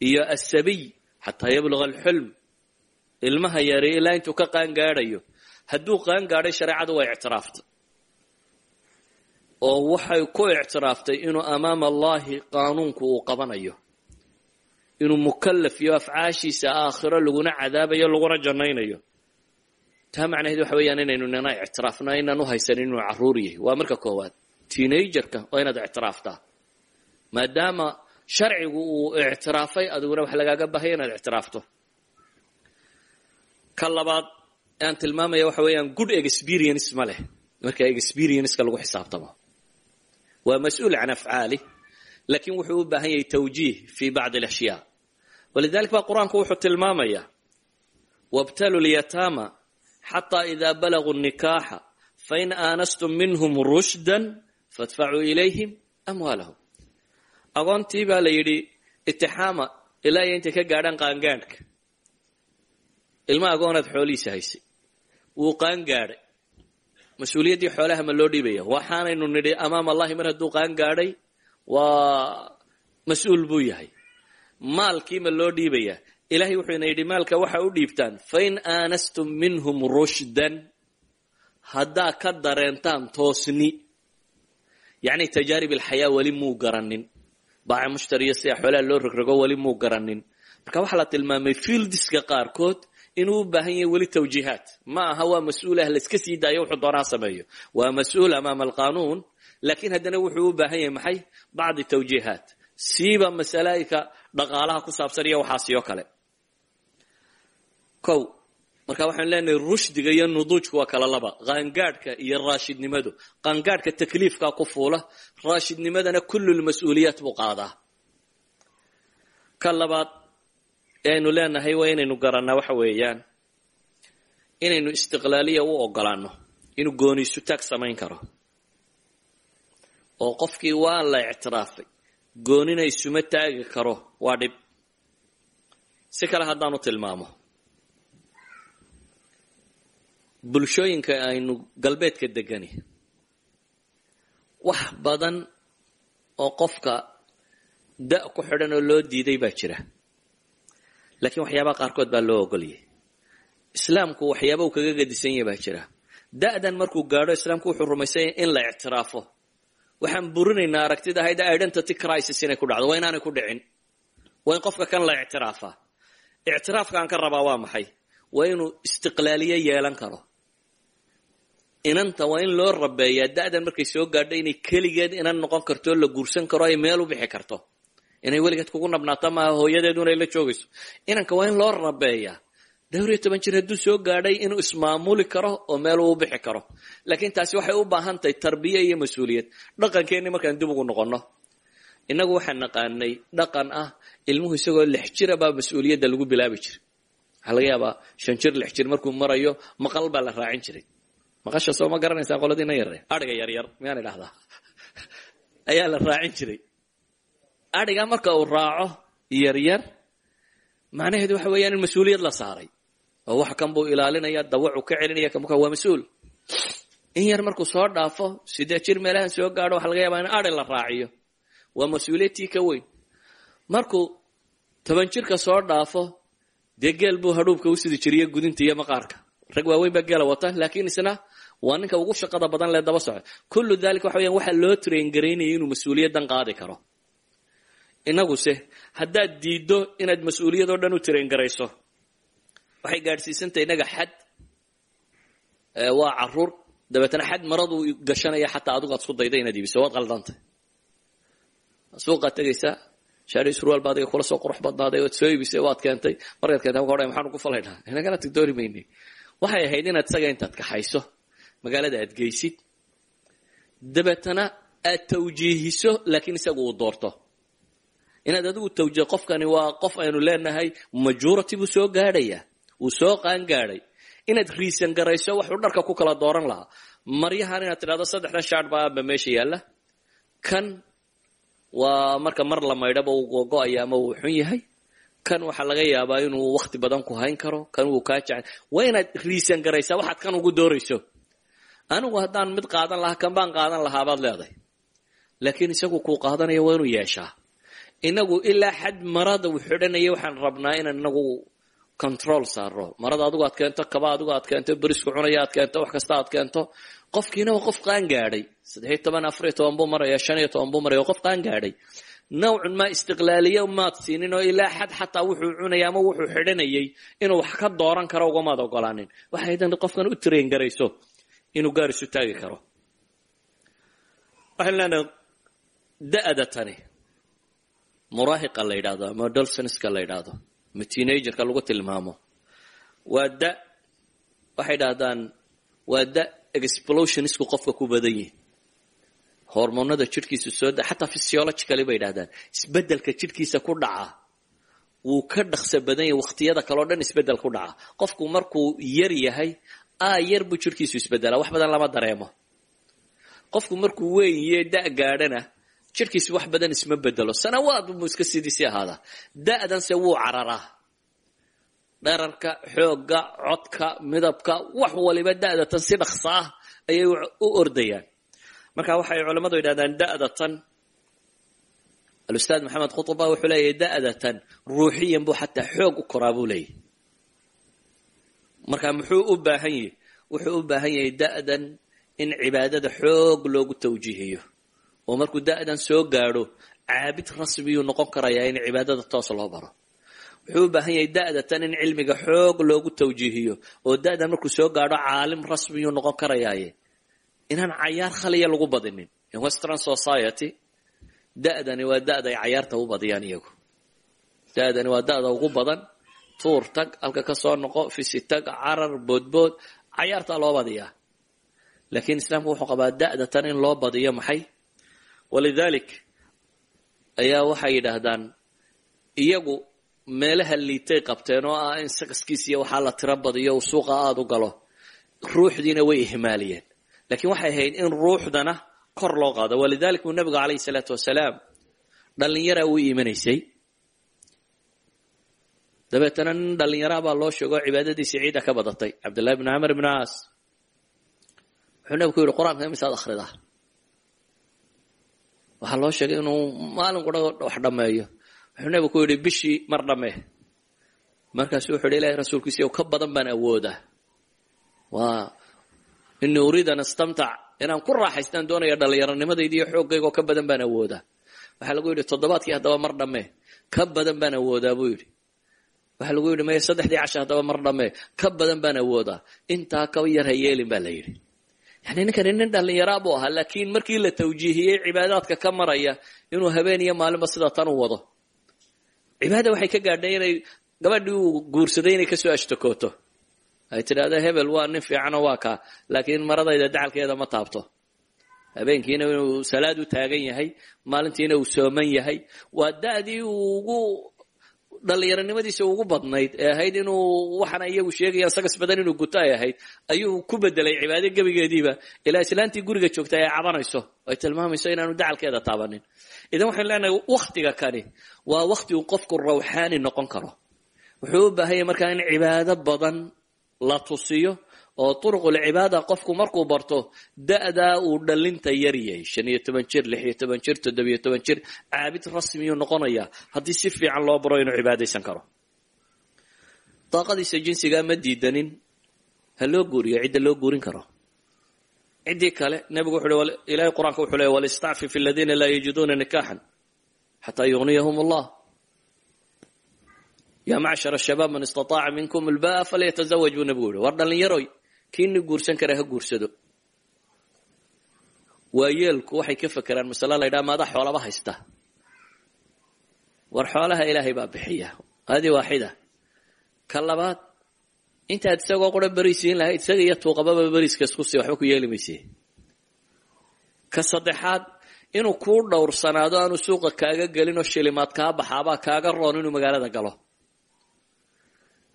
iyo asabiy xataa yabluga alxulm ilmaha yari ilaa intuu ka qaan gaadhayo hadduu qaan gaadhay shareecadu way ictiraaftay oo waxay ku ictiraaftay inuu amaama allahi qaanuunku uu qabanayo inuu mukallaf iyo afcaashiisa aakhiro laguna cadaabayo laguna jannaynayo taa macnaheed waxa weeyaan inaynu nina ictiraafno inaan u haysanin inuu carruur yahay. Waa marka koowaad teenagerka waa inaad ictiraaftaa. Maadaama sharcigu uu ictiraafay adiguna wax lagaaga bahaya inaad ictiraafto. Ka labaad aan tilmaamaya waxa weeyaan good experience ma leh. Marka experienceka lagu xisaabtamo waa mas'uul can afcaalih laakiin wuxuu u baahan yahay tawjiih fi bacdi alashyaa. Walidalik ba qur'aanku wuxuu tilmaamaya wabtalu lyataama xataa ida balaguu nikaaxa fain aanastum minhum rushdan faadfacuu ilayhim amwaalahum agoontii baa la yidhi itixaama ilaa iyo intay ka gaadhaan qaangaadhka ilma agoonaad xoolihiisa haysay wuu qaan gaadhay mas'uuliyaddii xoolaha ma loo dhiibaya waxaanaynu nidhi amaam allahi mar hadduu qaan gaadhay waa mas'uul buu yahay maalkii ma loo dhiibaya ilahay wuxuu ina yidhi maalka waxa u dhiibtaan fain aanastum minhum rushdan haddaa ka dareentaan toosni. Yacni tajaarib alxayaa weli muu garanin. Baaca mushtariya sida xoolaha loo rogrogo weli muu garanin. Marka waxaa la tilmaamay fieldiska qaarkood inuu u baahan yahay weli tawjiihaat ma aha waa mas'uul ah layska sii daayo wuxuu doonaa sameeyo. Waa mas'uul amaama alqanuun laakiin haddana wuxuu u baahan yahay maxay? Bacdi tawjiihaat siiba masalaaika dhaqaalaha ku saabsan iyo waxaasi oo kale kow. Marka waxaan leenahay rushdiga iyo nuduujka waa kala laba. Qaangaadhka iyo raashidnimadu. Qaangaadhka takliifkaa ku fuula raashidnimadana kullulmas-uuliyaat buu qaadaa. Ka labaad ee aynu leenahay waa inaynu garannaa waxa weeyaan inaynu istiqlaaliya u ogolaano inuu gooniisu taag samayn karo. Oo qofkii waa la ictiraafay goonina isuma taagi karo waa dhib. Si kale haddaanu tilmaamo bulshooyinka aynu galbeedka degani. Wax badan oo qofka da ku xidhan oo loo diiday baa jira. Laakiin waxyaabaha qaarkood baa loo ogolyay islaamku waxyaaba uu kaga gadisan yahy baa jira. Da'dan markuu gaadho islaamku wuxuu rumaysanya in la ictiraafo. Waxaan burinaynaa aragtida ahayd identity crisis inay ku dhacdo. Waa inaanay ku dhicin. Waa in qofka kan la ictiraafaa ictiraafkaan ka rabaa waa maxay? Waa inuu istiqlaaliye yeelan karo inanta waa in loo rabeeyaa. Da'dan markay soo gaadho inay keligeed inan noqon karto la guursan karo ay meel u bixi karto. Inay weligeed kugu nabnaato maaha hooyadeeduna ay la joogayso inanka waa in loo rabeeyaa. Dhowr iyo toban jir hadduu soo gaadhay inuu ismaamuli karo oo meel uu bixi karo. Laakiin taasi waxay u baahan tahay tarbiye iyo mas'uuliyad. Dhaqankeenni markaan dib ugu noqonno innagu waxaan naqaanay dhaqan ah ilmuhu isagoo lix jira baa mas'uuliyadda lagu bilaabi jiray. Waxaa laga yaabaa shan jir lix jir markuu marayo maqal baa la raacin jiray maqasha soo ma garanaysaa qoladiina yare adhiga yaryar miyaan idhahdaa ayaa la raacin jiray. Adhiga marka uu raaco yaryar macnaheedu waxa weeyaan in mas'uuliyad la saaray. Oo wax kan buu ilaalinaya dawacu ka celinaya kamuka waa mas'uul. In yar markuu soo dhaafo siddeed jir meelahan soo gaadho waxa laga yaabaa in adhi la raaciyo. Waa mas'uuliyadtii ka weyn. Markuu toban jirka soo dhaafo dee geel buu hadhuubka u sidi jiriya gudinta iyo maqaarka. Rag waaweyn baa geela wata laakiin isna waa ninka ugu shaqada badan lee daba socda. Kullu dalika waxa weyan waxaa loo traingaraynaya inuu mas'uuliyaddan qaadi karo. Inaguse haddaad diiddo inaad mas'uuliyadoo dhan u traingarayso waxay gaadhsiisantahay innaga xad waa carruur. Dabeetana xad maraduu gashanaya xataa adigu aad isku dayda inaad iibiso. Waad qaldantay suuqaad tegaysaa shaari surwaal ba kula soo qurux badnaaday waad soo iibisay waad keentay. Markaad keentay maka ku falaynaa? Inagana tigdooni mayni. Waxay ahayd inaad isaga intaad kaxayso magaalada aad geysid dabeetana aad tawjiihiso laakiin isagu uu doorto. Inaad adigu tawjiih qofkani waa qof aynu leenahay majority buu soo gaadhaya wuu soo qaan gaadhay inaad riisan garayso waxuu dharka ku kala dooran lahaa. Maryahan inaad tidhahdo saddexdan shaar baa meesha yaalla. Kan waa marka mar la maydhaba uu gogo-aya ama uu xun yahay. Kan waxaa laga yaabaa inuu wakti badan ku hayn karo kan uu kaa jecel. Waa inaad riisan garaysaa waxaad kan ugu doorayso anigu haddaan mid qaadan lahaa kan baan qaadan lahaa baad leedahay. Laakiin isagu kuu qaadanaya waa inuu yeeshaa. Inagu ilaa xad marada uu xidhanaya waxaan rabnaa inaan inagu control saaro marada adigu aad keento kaba adigu aad keento berisku cunaya aad keento wax kasta aad keento. Qofkiina waa qof qaan gaadhay saddexiyo toban afariyo toban buu maraya shan iyo toban buu maraya qof qaan gaadhay nawcun maa istiqlaaliye maad siinin oo ilaa xad xataa wuxuu cunaya ama wuxuu xidhanayay inuu wax ka dooran karo ugamaad ogolaanin. Waxay dan qofkan u train garayso inuu gaar isu taagi karo. Waxaan leenahay da-da tani muraahiqa la yidhahdo ama dolsonska la yidhaahdo ama teenagerka lagu tilmaamo waa da waxay dhahdaan waa da explosionisku qofka ku badan yihiin hormoonada jidhkiisa soo da xataa physiologically bay yidhahdaan isbeddelka jidhkiisa ku dhaca wuu ka dhaqso badan yahay wakhtiyada kale o dhan isbeddel ku dhaca. Qofku markuu yar yahay yar buu jidhkiisu isbeddelaa wax badan lama dareemo. Qofku markuu weyn iyo da gaadhana jidhkiisu wax badan isma bedelo sanawaad buu iska sidiisii ahaadaa. Da'danse wuu cararaa. Dherarka xoogga codka midabka wax waliba da'datan si dhaqsa ah ayay u ordayaan. Marka waxay culammadu yidhahdaan da'datan alustaad maxamed khutuba wuxuu leeyahy da'datan ruuxiyan buu xataa xoog u koraa buu leeyahy marka muxuu u baahan yahy wuxuu u baahan yahay da'dan in cibaadada xoog loogu tawjiihiyo. Oo markuu da'dan soo gaadho caabid rasmiyuu noqon karayaa in cibaadada toos loo baro. Wuxuu u baahan yahay da'datan in cilmiga xoog loogu tawjiihiyo. Oo da'dan markuu soo gaadho caalim rasmiyuu noqon karayaaye. Inaan cayaar khaliya lagu badinin. In western society da'dani waa da'da ay cayaarta u badiyaan iyagu. Da'dani waa da'da ugu badan tuur tag halka ka soo noqo fisi tag carar boodbood cayaartaa loo badiyaa. Laakiin islaamku wuxuu qabaa da'datan in loo badiyo maxay? Walidalik ayaa waxay yidhaahdaan iyagu meelaha liitay qabteen oo ah in sakaskiis iyo waxaa la tiro badiyo uu suuqa aada u galo ruuxdiina way ihmaaliyeen. Lakiin waxay ahayd in ruuxdana kor loo qaado. Walidalik buu nabigu calayhi salaatu wasalaam dhallinyaraa u imanaysay dabeetana nin dhallinyaraa baa loo sheego cibaadadiisii ciidda ka badatay. Cabdullahi bn camr bn caas wuxuu nabigu yihi qur'aanka imisaad akhridaa? Waxaa loo sheegay inuu maalin qura wax dhammeeyo. Wuxuu nabigu ku yidhi bishii mar dhammee. Markaasu wuxu yidhi ilahay rasuulkiisi ka badan baan awoodaa. Waa inii uriid an astamtac inaan ku raaxaystaan doonaya dhallinyaronimadaydii iyo xooggaygoo ka badan baan awoodaa. Waxaa lagu yidhi toddobaadkii haddaba mar dhammee ka badan baan awoodaa buu yidhi waxaa lagu yidhi maya saddexdii casha haddaba mar dhammee ka badan baan awoodaa intaa ka yar ha yeelin baa la yidhi. Yani ninkani nin dhallinyaraa buu ahaa laakiin markii la tawjiihiyey cibaadaadka ka maraya inuu habeen iyo maalinba sida tan u wado. Cibaada waxay ka gaadhay inay gabadhii uu guursaday inay ka soo ashtakooto. Ay tidhahda hebel waa nin fiicano waa kaa laakiin maradayda dacalkeeda ma taabto. Habeenkiina inuu salaad u taagan yahay maalintiina uu sooman yahay. Waa da'dii uu ugu dhallinyaronimadiisa ugu badnayd ee ahayd inuu waxana iyagu sheegayaan sagas badan inuu guto ay ahayd ayuu ku bedelay cibaado gebigeediiba. Ilaa islaantii guriga joogta ay cabanayso ay tilmaamayso inaanu dacalkeeda taabanin. Idan waxaynu leenahay waktiga kani waa wakti uu qofku rawxaani noqon karo. Wuxuu u baahanya markaa in cibaado badan la tusiyo oo turuqulcibaada qofku markuu barto da'daa uu dhalinta yar yahay. Shan iyo toban jir lix iyo toban jir toddobiyo toban jir caabid rasmiyuu noqonayaa haddii si fiican loo baro inuu cibaadaysan karo. Daaqadiisa jinsigaa ma diidanin. Ha loo guuriyo cidda loo guurin karo. Ciddii kale nebigu wuxu uhi ilahay qur'aanka wuxuu leey walistacfif aladiina laa yajiduuna nikaaxan xataa yugniyahum allah. Ya macshar shabaab man istataaca minkum albaa falyatazawaj buu nebigu yihi war dhallinyaroy kiini guursan kara ha guursado. Waayeelku waxay ka fekeraan masale la ydhaha maadaa xoolaba haysta. War xoolaha ilaahay baa bixiya. Hadi waaxida. Ka labaad intaad isagoo qura beriisiin lahayd isaga iyo tuuqababa beriiska isku sii waxba ku yeeli mayse. Ka saddexaad inuu kuu dhowrsanaado aanu suuqa kaaga gelin oo shilimaad kaa baxaabaa kaaga roon inuu magaalada galo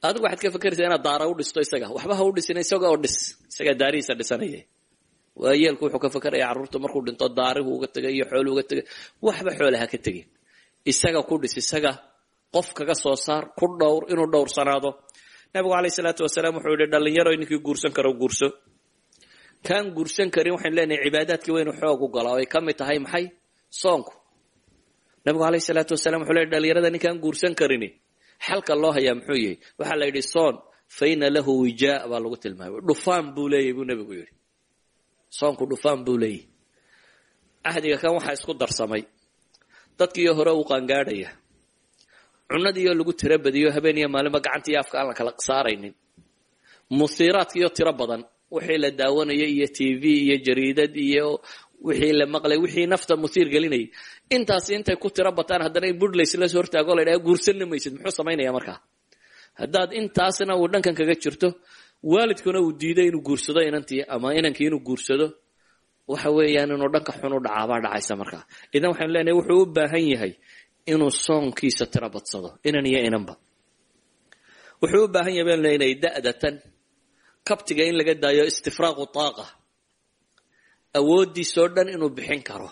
adigu waxaad ka fekeraysaa inaad daara u dhisto isaga. Waxba ha u dhisin isaga oo dhis. Isagaa daarihiisa dhisanaya waayeelku wuxuu ka fekeraya carruurta markuu dhinto daarihu uga tegay iyo xoolu uga tegay waxba xoole ha ka tegin. Isaga ku dhis isaga qof kaga soo saar ku dhowr inuu dhowrsanaado nabigu caleyh isalaatu wasalaam wuxuu yihi dhallinyaro ninkii guursan karo guurso. Kaan guursan karin waxaynu leenahay cibaadaadkii waynu xoog u galaa. Ay ka mid tahay maxay? Soonku. Nabigu caleyh isalaatu wasalaam wuxuu leey dhalinyarada ninkaan guursan karini xalka loo hayaa muxuu yahay waxaa la yidhi soon fa ina lahu wijaa baa lagu tilmaamay. Dhufaan buu leeyahy buu nebigu yidhi. Soonku dhufaan buu leeyahy cahdiga kan waxaa isku darsamay. Dadkiiyo hore uu qaangaadhaya. Cunadiioo lagu tiro badiyo habeen iyo maalinba gacantiiyo afka aan la kala saaraynin. Musiiraadkiiyo tiro badan wixii la daawanaya iyo t v iyo jariidad iyo wixii la maqlay wixii nafta musiir gelinayay intaasi intay ku tiro bataan haddana in budlays la soo hortaago la ydhaha guursanna maysid muxuu samaynaya markaa? Haddaad intaasna uu dhankan kaga jirto waalidkuna uu diiday inuu guursado inantii ama inankii inuu guursado waxa weeyaan inuu dhanka xun u dhacaabaa dhacaysa markaa. Idan waxaynu leenahay wuxuu u baahan yahay inuu soonkiisa tiro badsado inan iyo inanba. Wuxuu u baahan yahay baynu leenahay da'datan kabtiga in laga daayo istifraaqu taaqa awooddiisoo dhan inuu bixin karo.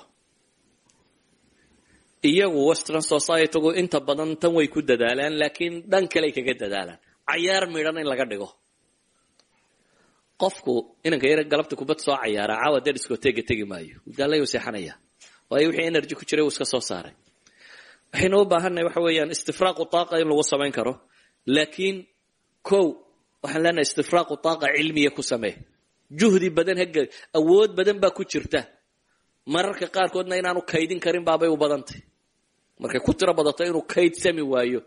Iyagu western societygu inta badan tan way ku dadaalaan laakiin dhan kaley kaga dadaalaan. Cayaar midhan in laga dhigo. Qofku inanka yar galabta kubad soo cayaara caawa dee discoteega tegi maayo. Gaallayuu seexanaya. Waayo wixii energy ku jiray uu iska soo saaray. Waxaynu u baahannahay waxa weeyaan istifraaqu taaqa in lagu samayn karo. Laakiin kow waxaan leenahay istifraaqu taaqa cilmiya ku samee juhdi badan hagel awood badan baa ku jirta. Mararka qaarkoodna inaanu kaydin karin baabay u badantay. Markay ku tiro badato inuu kayd sami waayo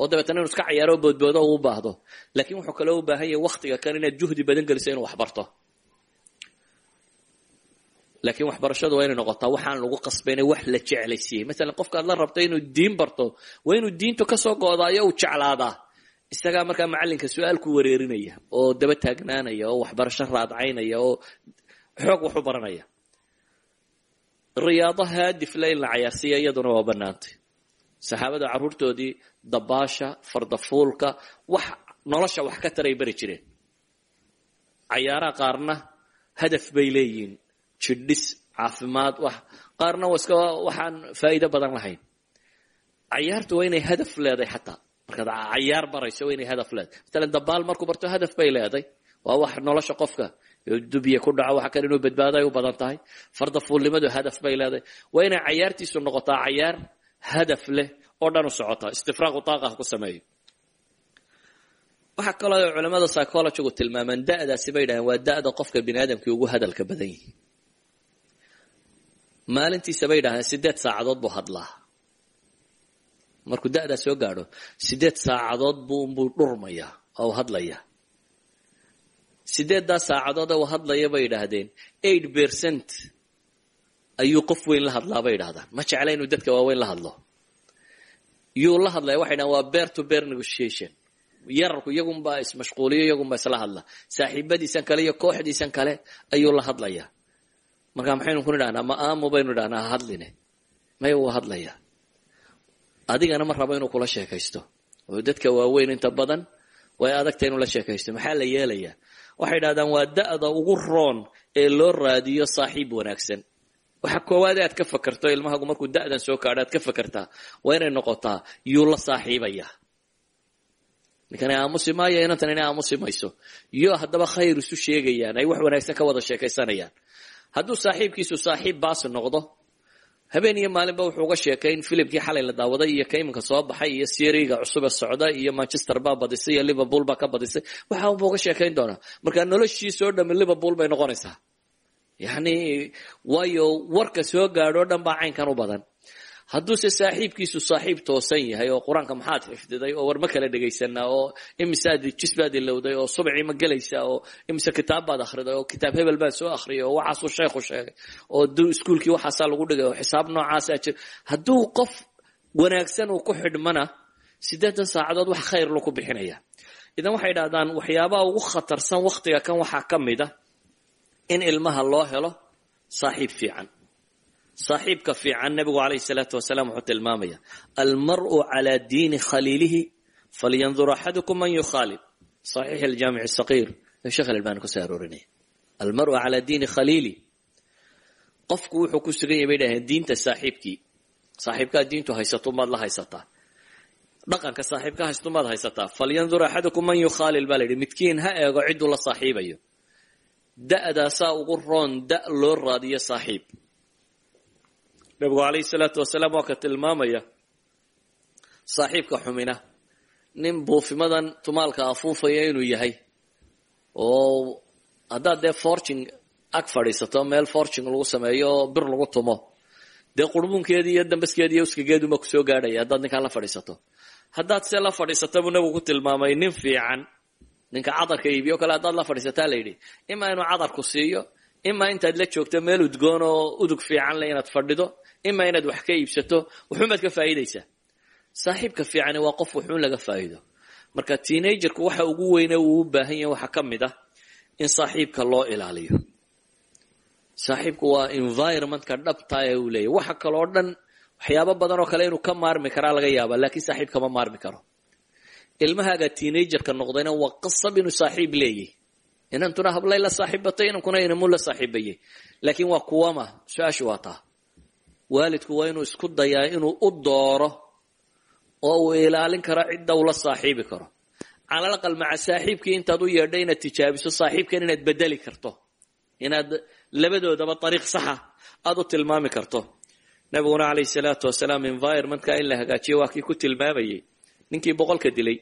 oo dabeetana inu iska cayaaro oo boodboodo uu baahdo. Laakiin wuxuu kaloo u baahan yahay waktiga kan inaad juhdi badan geliso inuu waxbarto. Laakiin waxbarashadu waa inay noqotaa waxaan lagu qasbayna wax la jeclaysiiyey masalan qofkaad la rabto inuu diin barto waa inuu diintu ka soo go'daayo uu jeclaadaa isagaa markaa macallinka su'aal ku wareerinaya oo daba taagnaanaya oo waxbarasho raadcaynaya oo xoog wax u baranaya. Riyaado haadifle in la cayaarsiiya iyaduna waa banaantay saxaabada carruurtoodii dabaasha fardafuulka wax nolosha wax ka taray bari jireen. Cayaaraha qaarna hadaf bay leeyihiin jidhis caafimaad wax qaarna waa iska waxaan faa'iido badan lahayn. Cayaartu waa inay hadaf leedahay xataa markaad cayaar barayso waa inay hadaf leedahay. Matalan dabaal markuu barto hadaf bay leedahay. Waa wax nolosha qofka. Dubye ku dhaco waxa kale inuu badbaado ay u badan tahay. Fardafuulnimadu hadaf bay leedahay. Waa inay cayaartiisu noqotaa cayaar hadaf leh oo dhan u socotaa. Istifraaqu taaqah ku sameeyo waxaa kaloo ay culamada psychologygu tilmaamaan da'daasi bay dhahaan waa da'da qofka bini aadamkii ugu hadalka badan yihi maalintiisa bay dhahaan sideed saacadood buu hadlaa markuu da'daa soo gaadho sideed saacadood buu unbuu dhurmayaa oo hadlaya. Sideeddaa saacadood uu hadlaya bay idhaahdeen eight percent ayuu qof weyn la hadlaa bay idhahdaan ma jecla inuu dadka waaweyn la hadlo? Yuu la hadlaya waxay dhahan waa bear to bear negotiation. Yararku iyagunbaa ismashquuliyo iyagunbaa isla hadla. Saaxiibadiisan kale iyo kooxdiisan kale ayuu la hadlaya. Marka maxaynu ku nidhahnaa ma aamu baynu idhahnaa ha hadline. Maya wuu hadlaya adigana ma rabo inuu kula sheekaysto. Oo dadka waaweyn inta badan way adagta inuu la sheekaysto. Maxaa la yeelayaa? Waxay idhahdaan waa da'da ugu roon ee loo raadiyo saaxiib wanaagsan. Waxa koowaad aad ka fakerto ilmahagu markuu da'dan soo kaadho aad ka fakertaa waa inay noqotaa yuu la saaxiibaya ninkan aamusi maayo inantan inay aamusi mayso. Yo haddaba khayr isu sheegayaan ay wax wanaagsan ka wada sheekaysanayaan. Hadduu saaxiibkiisu saaxiib baasi noqdo habeen iyo maalinba wuxuu uga sheekayn filimkii xalay la daawaday iyo ka iminka soo baxay iyo seriga cusube socda iyo manchester baa badisay iyo liverpool baa ka badisay. Waxa unba uga sheekayn doonaa. Marka noloshiisoo dhami liverpool bay noqonaysaa. Yacni waayo warka soo gaadho dhan baa caynkan u badan hadduuse saaxiibkiisu saaxiib toosan yahay oo qur'aanka maxaad xifdiday oo war ma kala dhegaysanaa oo imisaad jis baad ilowday oo subcii ma gelaysaa oo imise kitaab baad akhriday oo kitaab hebel baad soo akhriyay oo waxaasuu sheekhu sheegay oo iskuulkii waxaasaa lagu dhigay oo xisaab noocaasaa jira hadduu qof wanaagsan uu ku xidhmana siddeetan saacadood wax khayr ku bixinaya. Idan waxay idhahdaan waxyaabaha ugu khatarsan waktiga kan waxaa ka mid a in ilmaha loo helo saaxiib fiican saaxiibka fiican nebigu calayhi salaatu wasalaam wuxuu tilmaamaya almar'u calaa diini khaliilihi falyandur axadukum man yukhaalib saxiix aljaamic saqiir ee sheekh albani ku soo aroorinaya. Almar'u calaa diini khaliili. Qofku wuxuu ku sugan yahay bay dhaheen diinta saaxiibkii saaxiibkaa diintu haysato maad la haysataa. Dhaqanka saaxiibka haysato maad haysataa. Falyandur axadukum man yukhaalil baa la yidhi. Midkiin ha eego cidduu la saaxiibayo. Da'daasaa ugu roon da' loo raadiyo saaxiib nabigu calayhi salaatu wasalaam waa ka tilmaamaya saaxiibka xumina. Nin buufimadan tumaalka afuufaya inuu yahay. Oo haddaad dee forcing ag fadhiisato meel forcing lagu sameeyo oo bir lagu tumo dee qurbuunkeedii iyo dambaskeedii iyo uskageeduma ku soo gaadhaya haddaad ninkaan la fadhiisato. Haddaad se la fadhiisata buu nabigu ku tilmaamay nin fiican ninka cadarka iibiyo kale haddaad la fadhiisataa la yidhi imaa inuu cadarku siiyo imaa intaad la joogto meel udgoon oo udug fiican le inaad fadhido imaa inaad wax ka iibsato wuxuunbaad ka faa'iidaysaa saaxiibka fiicani waa qof wuxuun laga faa'iido marka teenagerku waxa ugu weyne uu u baahan yahay waxaa ka mid ah in saaxiibka loo ilaaliyo saaxiibku waa environmentka dhabta ee uu leeyahy waxa kaloo dhan waxyaabo badan oo kale inuu ka maarmi karaa laga yaaba laakiin saaxiib kama maarmi karo ilmahaaga teenagerka noqdayna waa qasab inuu saaxiib leeyahy inantuna hablay la saaxiibatay inankuna inamuu la saaxiibayay laakiin waa kuwama su'aashu waa taa. Waalidku waa inuu isku dayaa inuu u dooro oo uu ilaalin karo cidda uu la saaxiibi karo. Calal aqal maca saaxiibkii intaad u yeedho inaad tijaabiso saaxiibkan inaad bedeli karto. Inaad labadoodaba ariiq saxa aada u tilmaami karto. Nabiguna calayhi salaatu wasalaam environmentka in la hagaajiyo waa kii ku tilmaamayay. Ninkii boqolka dilay.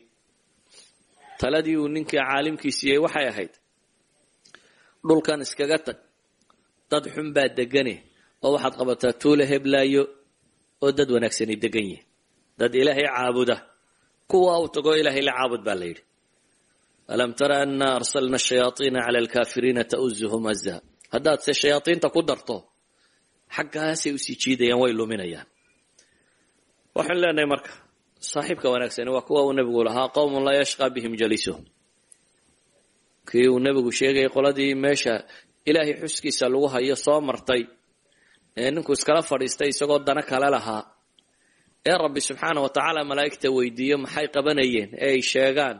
Taladii uu ninkii caalimkii siiyey waxay ahayd dhulkan iskaga tag. Dad xun baa degane oo waxaad qabataa tuula heblaayo oo dad wanaagsani degan yihiin dad ilaahay caabuda kuwa u tago ilaahay la caabud baa la yidhi. Alam tara ana arsalna shayaaiina cala alkaafiriina tauzuhum azza. Haddaad se shayaaiinta ku darto xaggaasay u sii jiidayaan way luminayaan. Waxaan leenahay marka saaxiibka wanaagsani waa kuwa uu nebigu lahaa qowmun laa yashqaa bihim jalisuhum kii uu nebigu sheegayay qoladii meesha ilaahay xuskiisa lagu hayo soo martay ee ninku iskala fadhiistay isagoo dana kale lahaa. Ee rabbi subxaana wa tacaala malaa'igta weydiiyo maxay qabanayeen? Ee ay sheegaan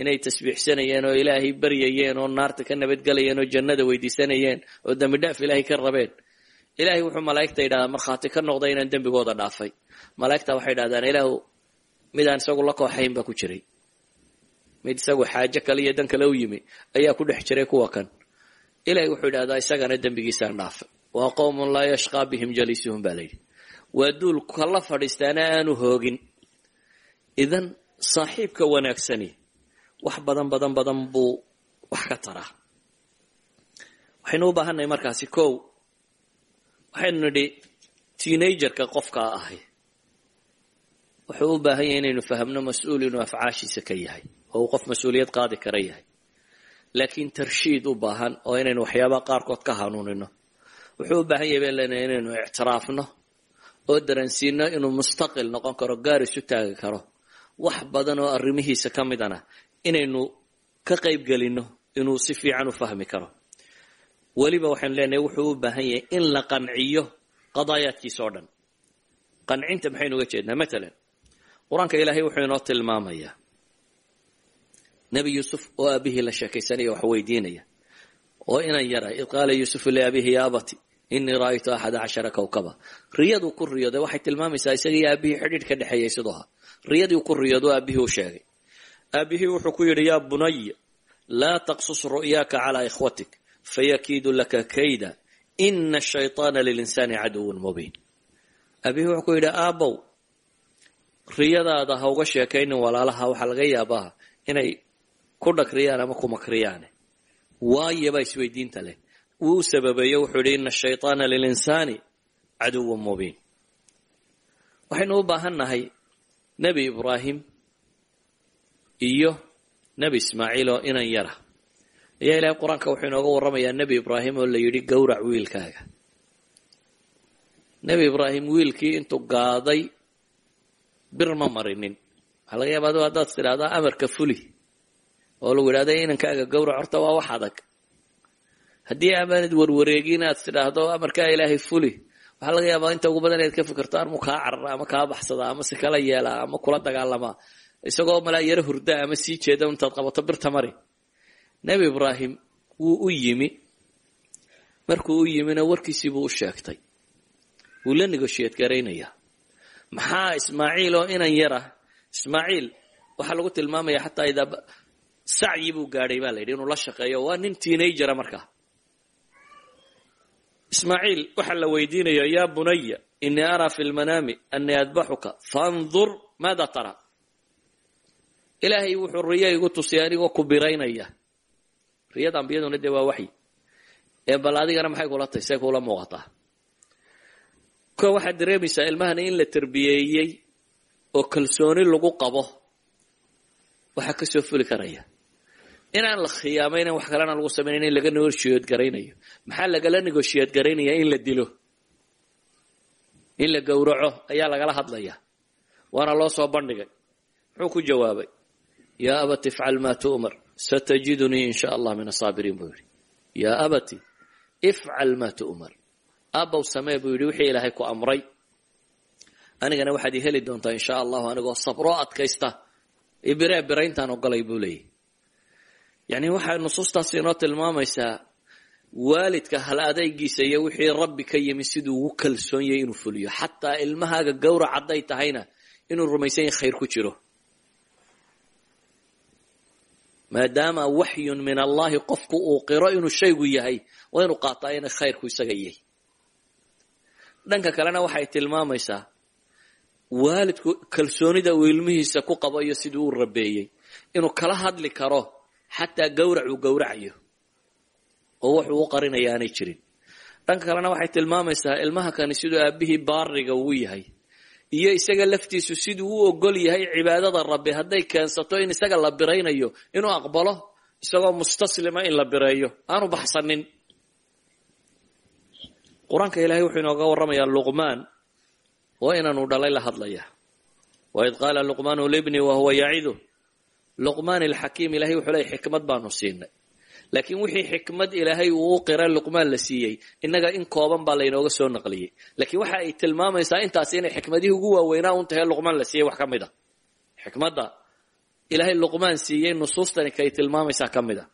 inay tasbiixsanayeen oo ilaahay baryayeen oo naarta ka nabadgelayeen oo jannada weydiisanayeen oo dembi dhaaf ilaahay ka rabeen. Ilaahay wuxuu malaa'igta yidhahdaa markhaati ka noqday inaan dembigooda dhaafay. Malaa'igta waxay yidhahdaan ilaahu midaan isagu la kooxayn baa ku jiray mid isagu xaajo kale iyo dan kale u yimi ayaa ku dhex jiray kuwa kan. Ilahay wuxuu yidhahdaa isagana dembigiisaan dhaafay. Waa qowmun laa yashqaa bihim jaliisuhum baa layidhi waa duul kala fadhiistaana aanu hoogin. Idan saaxiibka wanaagsani wax badan badan badan buu wax ka taraa. Waxaynu u baahannahay markaasi kow waxaynu nidhi teenagerka qofkaa ahay wuxuu u baahan yahay inaynu fahamno mas'uul inuu afcaashiisa ka yahay oo qof mas'uuliyad qaadi kara yahay. Laakiin tarshiid u baahan oo inaynu waxyaabaha qaarkood ka hanuunino. Wuxuu u baahan yahay baan leenahay inaynu ictiraafno oo daransiino inuu mustaqil noqon karo gaar isu taagi karo. Wax badan oo arrimihiisa ka midana inaynu ka qaybgelinno inuu si fiican u fahmi karo. Weliba waxaynu leenahay wuxuu u baahan yahay in la qanciyo qadaayaadkiisa oo dhan. Qancinta maxaynu uga jeednaa? Matalan qur'aanka ilaahay wuxuu inoo tilmaamayaa nebi yuusuf oo aabihii la sheekaysanaya wax weydiinaya. Oo inan yara id qaala yuusufu liabihi ya abati inii ra'aytu axada cashara kawkaba. Riyaduu ku riyooday waxay tilmaamaysaa isagii aabihii xidhiidh ka dhexeeyay siduu ahaa riyadii ku riyoodo aabihii u sheegay. Aabihii wuxuu ku yidhi yaa bunay laa taqsus ru'yaaka calaa ikhwatik fayakiidu laka kayda ina ashayطaana lilinsaani caduwun mubiin. Aabihii wuxuu ku yidhi aabow riyadaada ha uga sheekaynin walaalaha waxaa laga yaabaa inay ku dhagriyaan ama ku makriyaane. Waayaba isweydiinta leh. Wuu sababeeyo wuxuu yidhi ina ashayطaana lilinsaani caduwun mubiin. Waxaynu u baahan nahay nebi ibraahim iyo nebi ismaaciil oo inan yara. Ayaa ilahay qur'aanka wuxuu inooga warramayaa nebi ibraahim oo la yidhi gowrac wiilkaaga. Nebi ibraahim wiilkii intuu gaaday bir ma marinin. Waxaa laga yaaba adu haddaad tidhahdaa amarka fuli oo lagu yidhahda inankaaga gowrac horta waa wax adag. Haddii amaanad warwareegin aad tidhaahdo amarkaa ilaahay fuli. Waxaa laga yaabaa inta ugu badan inaad ka fikirto armu kaa carara ama kaa baxsada ama si kala yeelaa ama kula dagaalamaa isagoo malaa yaro hurda ama sii jeeda intaad qabato birta mari. Nebi ibraahim wuu u yimi. Markuu u yimina warkiisiibuu u sheegtay. Wuu la negoshiyad garaynayaa. Maxaa ismaaciil oo inan yara? Ismaaciil waxaa lagu tilmaamaya xataa idaa sacyi buu gaadhay baa la yidhi inuu la shaqeeyo waa nin teenagera markaa. Ismaaciil waxaa la weydiinaya yaa bunaya inii araa fi lmanaami anii adbaxuka fandur maada tara? Ilaahay wuxuu riyo igu tusiyay anigoo ku biraynaya. Riyada ambiyaduna dee waa waxyi. Ee bal adigana maxay kula tahay see kula muuqataa ko waxaad dareemaysaa ilmahana in la tarbiyeeyey oo kalsooni lagu qabo waxaa ka soo fuli karaya inaan la khiyaamaynan wax kalena lagu samaynayn in laga negoshiyad garaynayo. Maxaa lagala negoshiyad garaynaya in la dilo? In la gowraco ayaa lagala hadlaya. Waana loo soo bandhigay. Muxuu ku jawaabay? Yaa abati ifcal maa tu'mar satajidunii in sha allah min asaabiriin buu yidhi. Yaa abati ifcal maa tu'mar. Aabow samee buu yidhi wixii ilaahay ku amray. Anigana waxaad ii heli doontaa in sha allahu anigoo sabroo adkaysta. Ibiree birayntaan ogolay buu leeyahy yacni waxay nusuustaasi inoo tilmaamaysaa waalidka hal adaygiisa iyo wixii rabbi ka yimi siduu ugu kalsoon yahay inuu fuliyo. Xataa ilmahaaga gowrac hadday tahayna inuu rumaysan yahay khayr ku jiro. Maadaama waxyun min allahi qofku uu qiro inuu shaygu yahay waa inuu qaataa inay khayrku isaga yahay. Dhanka kalena waxay tilmaamaysaa waalidku kalsoonida uu ilmihiisa ku qabo iyo siduu u rabeeyey inuu kala hadli karo xataa gawrac uu gawracayo oo wuxuu u qarinaya aanay jirin. Dhanka kalena waxay tilmaamaysaa ilmaha kani siduu aabihii baariga uu yahay. Iyo isaga laftiisu siduu u ogol yahay cibaadada rabbi hadday keensato in isaga la biraynayo inuu aqbalo isagoo mustaslima in la bireeyo. Aanu baxsanin. Qur'aanka ilaahay wuxuu inooga warramayaa luqmaan waa inaanu dhalay la hadlaya waid qaala luqmaanu libni wahuwa yacidu luqmaan alxakiim ilahay wuxuu leeyay xikmad baanu siinay. Laakiin wixii xikmad ilaahay uu qira luqmaan la siiyey innaga in kooban baa laynooga soo naqliyey. Laakiin waxa ay tilmaamaysaa intaasi inay xikmadihii ugu waaweynaa un tahay luqmaan la siiyey wax ka mid a xikmadda ilaahay luqmaan siiyey nusuustani kay tilmaamaysaa ka mid a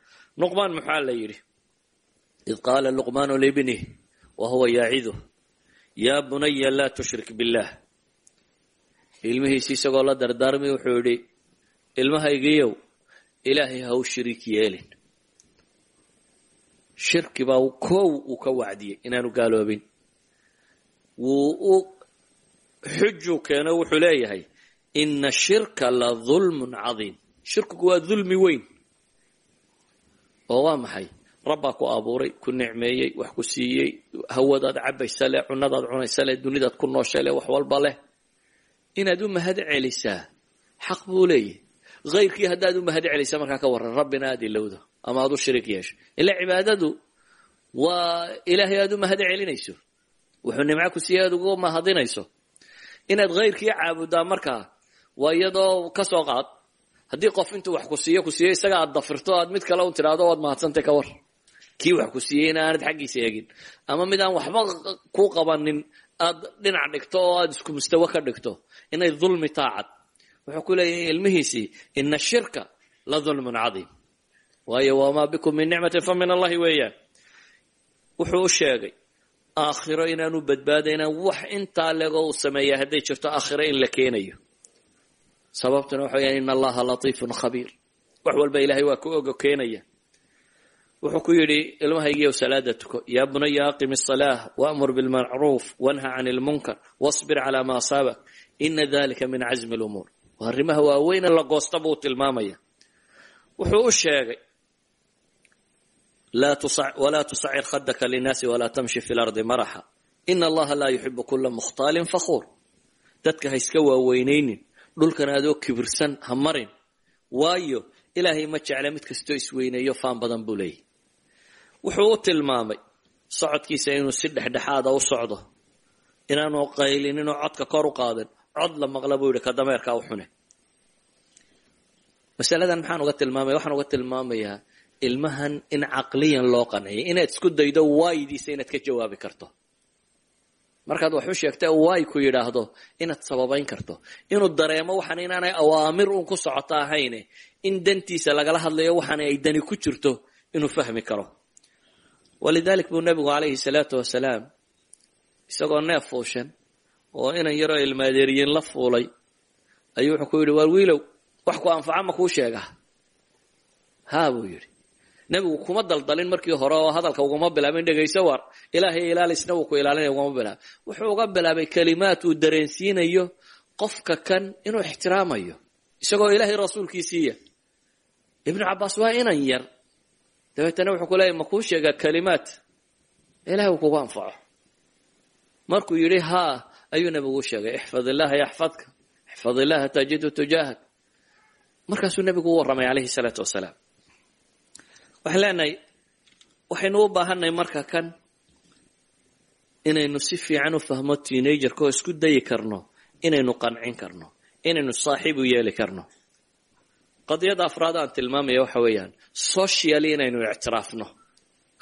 luqmaan maxaa la yidhi? Id qaala luqmaanu libnih wa huwa yaaciduh yaa bunaya laa tushrik billaah ilmihiisi isagoo la dardaarmay wuxuu yidhi ilmahaygiiyow ilaahay ha u shiriik yeelin. Shirki baa koow uu ka wacdiyey inaanu gaaloobin. Wuu u xujuu keeno wuxuu leeyahay ina shirka la dulmun cadiim. Shirkigu waa dulmi weyn. Oo waa maxay? Rabbaa ku abuuray ku nicmeeyey wax ku siiyey hawadaad cabaysa leh cunadaad cunaysa leh dunidaad ku noosha leh wax walba leh. Inaad u mahad celisaa xaq buu leeyahy hayrkii haddaad u mahad celisa markaa ka warran rabbina aad ilowdo ama aad u shirig yeesho. Ila cibaadadu waa ilaahay aad u mahad celinayso wuxuu nimco ku siiyey aad ugu mahadinayso. Inaad hayrkii caabuddaa markaa waa iyadoo ka soo qaad. Haddii qof intuu wax ku siiyo ku siiyo isaga aad dafirto aad mid kale un tidhaahdo waad mahadsantay ka war. Kii wax ku siiyey in aanad xaggiisa eegin. Ama mid aan waxba ku qabanin aad dhinac dhigto oo aad isku mustawe ka dhigto. Inay dulmi taacad wuxuu ku leeyahay ilmihiisii ina shirka la dulmun cadiim waayo wamaa bikum min nicmatin fa min allahi weeyaan wuxuu u sheegay aakhiro inaanu badbaadaynan wax intaa legoo uu sameeya hadday jirto aakhiro in la keenayo sababtuna waxa weya ina allaha latiifun khabiir wax walba ilahay waa ka ogo keenaya wuxuu ku yidhi ilmahaygiiyow salaada tuko yaa bunaya aqim الصalaة waأmur bاlmacruuf wanha can اlmunkar wاصbir calى ma asaabak ina dalika min cazmi اlumuur waa arrimaha waaweyne la goosta buu tilmaamaya. Wuxuu u sheegay walaa tusacir khadaka linnaasi walaa tamshi fi lardi maraxa. Ina allaha laa yuxibu kula mukhtaalin fakhuur dadka ha iska waaweynaynin dhulkan adoo kibirsan ha marin. Waayo ilaahay ma jecla mid kastoo isweyneeyo faan badan buu leeyahy wuxuu u tilmaamay socodkiisa inuu si dhexdhexaada u socdo. Inaanu qaylinin oo codka kor u cod la maqla buu yihi ka dameerkaa u masaladan maxaan uga tilmaamaya waxaan uga tilmaamayaa ilmahan in caqliyan loo qanciyay inaad isku daydo waaydiisa inaad ka jawaabi karto. Markaad wax u sheegta waay ku yidhaahdo inaad sababayn karto. Inuu dareemo waxaan inaanay awaamir un ku socoto ahayne in dantiisa lagala hadlayo waxaana ay dani ku jirto inuu fahmi karo. Walidalik buu nebigu calayhi salaatu wasalaam isagoo neef fuushan oo inan yaroo ilmaadeeriyin la fuulay ayuu wuxuu ku yidhi waar wiilow wax ku anfaca ma kuu sheega haa buu yidhi. Nebigu kuma daldalin markii hore oo hadalka ugama bilaabin dhegayso war ilaahay ilaalisna wuu ku ilaalinaya ugama bilaabin wuxuu uga bilaabay kalimaad uu dareensiinayo qofka kan inuu ixtiraamayo isagoo ilaahay rasuulkiisiiya ibnu cabbaas waa inan yar. Dabeetana wuxuu ku leeyahy ma kuu sheegaa kalimaad? Ilahay uu kugu anfaco. Markuu yidhi haa ayuu nebigu u sheegay ixfad illaha yaxfadka ixfad illaha tajidu tujaahak. Markaasuu nebigu u warramay calayhi salaatu wasalaam. Waxaan leenahay waxaynu u baahannahay marka kan inaynu si fiican u fahmo teenagerka oo isku dayi karno inaynu qancin karno inaynu saaxiib u yeeli karno. Qadiyada afraad aan tilmaamaya waxa weeyaan socially inaynu ictiraafno.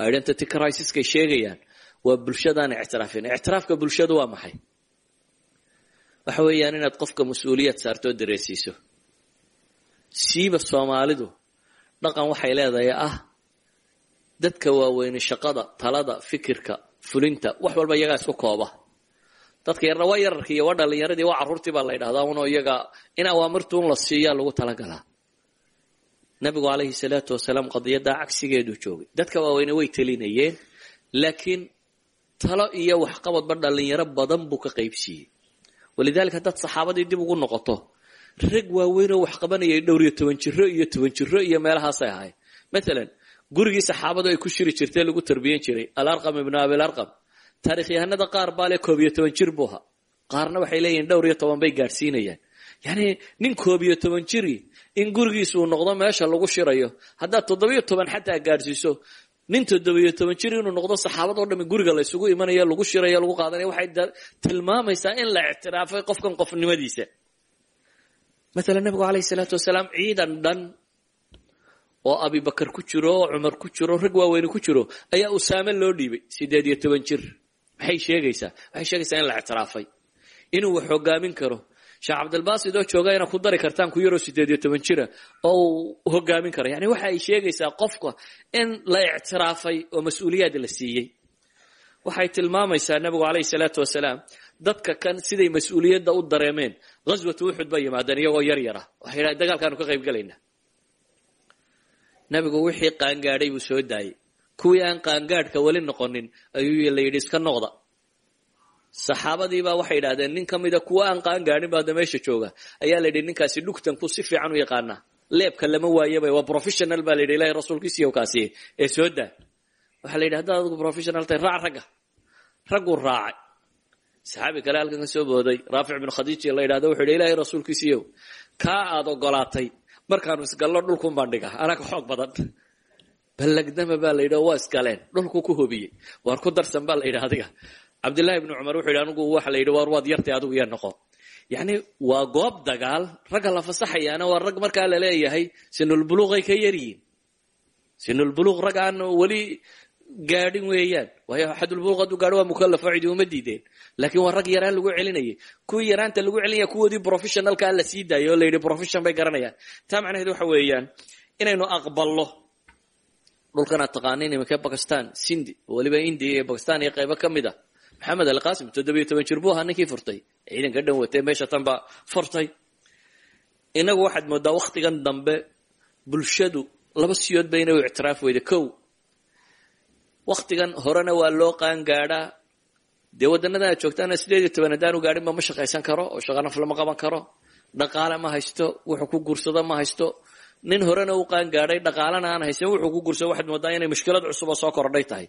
Identity crisiskay sheegayaan waa bulshadaan ictiraafin. Ictiraafka bulshadu waa maxay waxa weeyaan inaad qofka mas'uuliyad saartoo dareensiiso. Siiba soomaalidu dhaqan waxay leedahay ah dadka waaweyne shaqada talada fikirka fulinta wax walba iyagaa isku kooba. Dadka yarna waa yararkii iyo waa dhalinyaradii waa carruurtii baa la ydhahdaa unoo iyaga in awaamirtuun la siiyaa lagu talagalaa. Nabigu calayhi salaatu wasalaam qadiyaddaa cagsigeedu joogay. Dadka waaweyne way telinayeen laakiin talo iyo waxqabadba dhalinyaro badan buu ka qaybsiiyey walidaalika haddaad saxaabadii dib ugu noqoto rag waaweynoo wax qabanayay dhowr iyo toban jiro iyo toban jiro iyo meelahaasay ahayd. Matalan gurigii saxaabadu ay ku shiri jirtee lagu tarbiyan jiray alarqam ibnu abilarqam taarikhyahanada qaar baa le koob iyo toban jir buu ahaa. Qaarna waxay leeyihiin dhowr iyo toban bay gaadhsiinayaan yacni nin koob iyo toban jiri in gurigiisa uu noqdo meesha lagu shirayo haddaad toddobiyo toban xataa gaadhsiiso nin toddobiyo toban jir inuu noqdo saxaabadoo dhami guriga la isugu imanaya lagu shiraya lagu qaadanaya waxay tilmaamaysaa in la ictiraafay qofkan qofnimadiisa. Maalan nabigu calayhi salaatu wasalaam ciidan dhan oo abibakar ku jiro oo cumar ku jiro rag waaweyne ku jiro ayaa usaame loo dhiibay sideed iyo toban jir. Maxay sheegaysaa waxay sheegaysaa in la ictiraafay inuu wax hogaamin karo sheekh cabdilbaasid oo jooga inaad ku dari kartaan ku yaroo sideed iyo toban jira oo uu hogaamin karo. Yani waxa ay sheegaysaa qofka in la ictiraafay oo mas'uuliyaad la siiyey. Waxay tilmaamaysaa nabigu calayhi salaatu wasalaam dadka kan siday mas'uuliyadda u dareemeen ghaswatu uxud bay yimaadeen iyagoo yar yara. Waxay dhahen dagaalkaanu ka qayb gelaynaa nabigu wixii qaangaadhay buu soo daayey. Kuwii aan qaangaadhka weli noqonin ayuu la yidhi iska noqda saxaabadiibaa waxay yidhahdeen nin ka mida kuwa aan qaangaadhin baada meesha jooga. Ayaa la yidhi ninkaasi dhugtanku si fiican u yaqaanaa leebka lama waayaba waa professional baa la yidhi ilahay rasuulkiisiiyo kaasi ee soo daa. Waxaa la yidhi haddaad adigu professional tahay raac ragga ragguu raacay. Saxaabi kale halkan ka booday raafic ibnu khadiija la yidhahdo wuxuu yidhi ilahay rasuulkiisiiyow kaa aad ogolaatay markaanu isgallo dhulkun baan dhiga anaga xoog badan. Ballagdama baa la yidhi oo waa isgaleen dhulku ku hobiyey waar ku darsan baa la yidhi adiga cabdillahi ibnu cumar wuxuu yidhi anigu waxa la yidhi waar waad yartay adigu yaa noqo. Yacni waa goob dagaal ragga la fasaxayaana waa rag markaa la leeyahay sinulbuluuqay ka yaryihiin. Sinulbuluuq rag aan weli gaadhin weeyaan. Waayo xadulbuluuq hadduu gaadho waa mukallaf oo cidi uma diideen. Laakiin waa rag yaraan lagu celinayay. Kuwii yaraanta lagu celinaya kuwoodii professionalkaa la sii daayay la yidhi profession bay garanayaan. Taa macnaheed waxa weeyaan inaynu aqballo. Dhulkan aad taqaanin iminka bakistan sindi weliba india iyo bakistan iyo qaybo ka mid a maxamed alqasim toddobiyo toban jir buu ahaa ninkii furtay. Ciidanka dhan watee meesha tan furtay. Inagu waxaad moodaa waktigan dambe bulshadu laba siyood ba inay ictiraaf weyda kow waktigan horena waa loo qaangaadhaa dee wadanadan aad joogtaana sideed iyo toban haddaanu gaadhinba ma shaqaysan karo oo shaqa naf lama qaban karo. Dhaqaale ma haysto wuxuu ku guursado ma haysto nin horena u qaangaadhay dhaqaalena aan haysan wuxuu ku guursado waxaad moodaa inay mushkilad cusub oo soo kordhay tahay.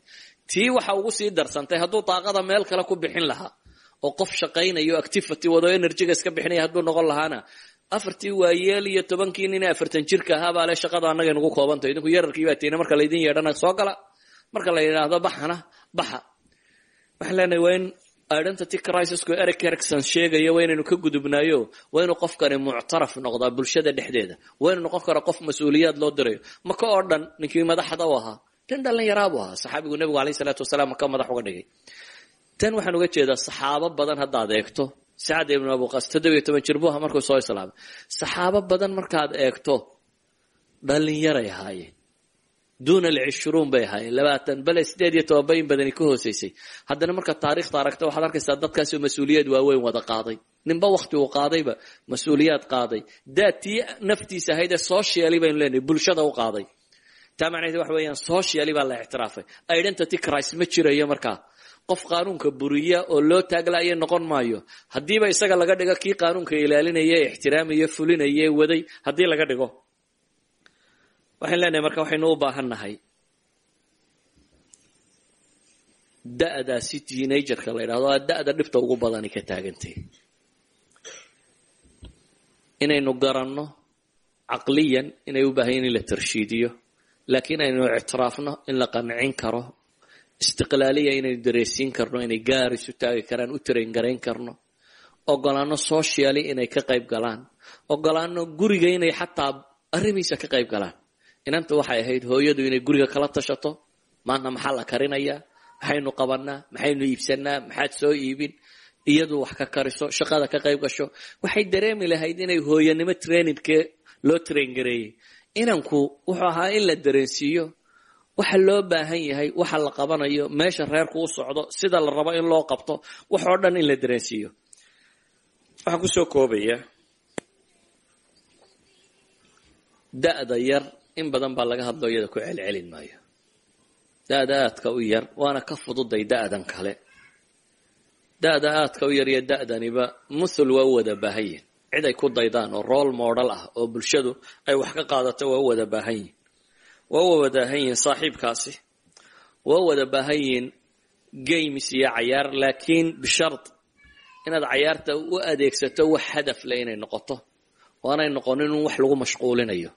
Tii waxa ugu sii darsantay hadduu daaqada meel kale ku bixin lahaa oo qof shaqaynayo activity wado energyga iska bixinaya hadduu noqon lahaana afartii waayeel iyo tobankii nin afartan jirka ahaa baa le shaqada annaga nagu koobantay. Idinku yararkii baa tiina marka laydin yeedhana soo gala. Marka la yidhaahdo baxana baxa. Waxaan leenahay waa in identity crisisku eric ericson sheegaya waa inaynu ka gudubnaayo waa inuu qofkani muctaraf noqdaa bulshada dhexdeeda waa inuu noqon karo qof mas'uuliyaad loo dirayo. Maka oo dhan ninkii madaxda u ahaa? Nin dhallinyaraa buu ahaa. Saxaabigu nebigu alayh salaatu wasalaam maka madax uga dhigay. Tan waxaan uga jeedaa saxaabo badan haddaad eegto. Sacad ibnu abuqas toddobiyo toban jir buu ahaa markuu soo islaamay saxaabo badan markaad eegto dhallinyaray ahaayeen duuna alcishruun bay ahaayeen labaatan bale sideed iyo toban bayin badani ka hooseysay haddana markaad taarikhta aragta waxaad arkaysaa dadkaasoo mas'uuliyad waaweyn wada qaaday ninba wakti uu qaadayba mas'uuliyaad qaaday daatii naftiisa ahayd ee socially baynu leenahay bulshada u qaaday taa macnaheed waxa weeyaan socially baa la ictiraafay identity crisis ma jirayo markaa qof qaanuunka buriya oo loo taaglaya noqon maayo haddiiba isaga laga dhigo kii qaanuunka ilaalinaya ixtiraamaya fulinaya waday haddii laga dhigo waxaan leenahay marka waxaynu u baahan nahay da'daasi teenagerka la yidhahdo aa da'da dhibta ugu badani ka taagantay. Inaynu garanno caqliyan inay u baahan in la tarshiidiyo laakiin aynu ictiraafno in la qancin karo istiqlaaliya inaynu dareysiin karno inay gaar isu taagi karaan u tarayn garayn karno. Ogolaano socially inay ka qayb galaan. Ogolaano guriga inay xataa arrimiisa ka qayb galaan inanta waxay ahayd hooyadu inay guriga kala tashato maanta maxaa la karinayaa maxaynu qabanaa maxaynu iibsanaa maxaad soo iibin iyadu wax ka kariso shaqada ka qayb gasho. Waxay dareemi lahayd inay hooyanimo trainingke loo train gareeyey. Inanku wuxuu ahaa in la dareensiiyo waxa loo baahan yahay waxa la qabanayo meesha reerku u socdo sida la rabo in loo qabto wax oo dhan in la dareensiiyo. Waxaan ku soo koobaya da'da yar in badan baa laga hadlo iyada ku celcelin maayo. Da-da aadka u yar waana ka fududay da-dan kale. Da-da aadka u yar iyo da-daniba muthul waa u wada baahan yihiin cid ay ku daydaan oo rool modal ah oo bulshadu ay wax ka qaadato waa u wada baahan yihiin waa u wada baahan yihiin saaxiibkaasi. Waa u wada baahan yihiin games iyo cayaar laakiin bishard inaad cayaarta u adeegsato wax hadaf leh inay noqoto. Oo aanay noqonin in wax lagu mashquulinayo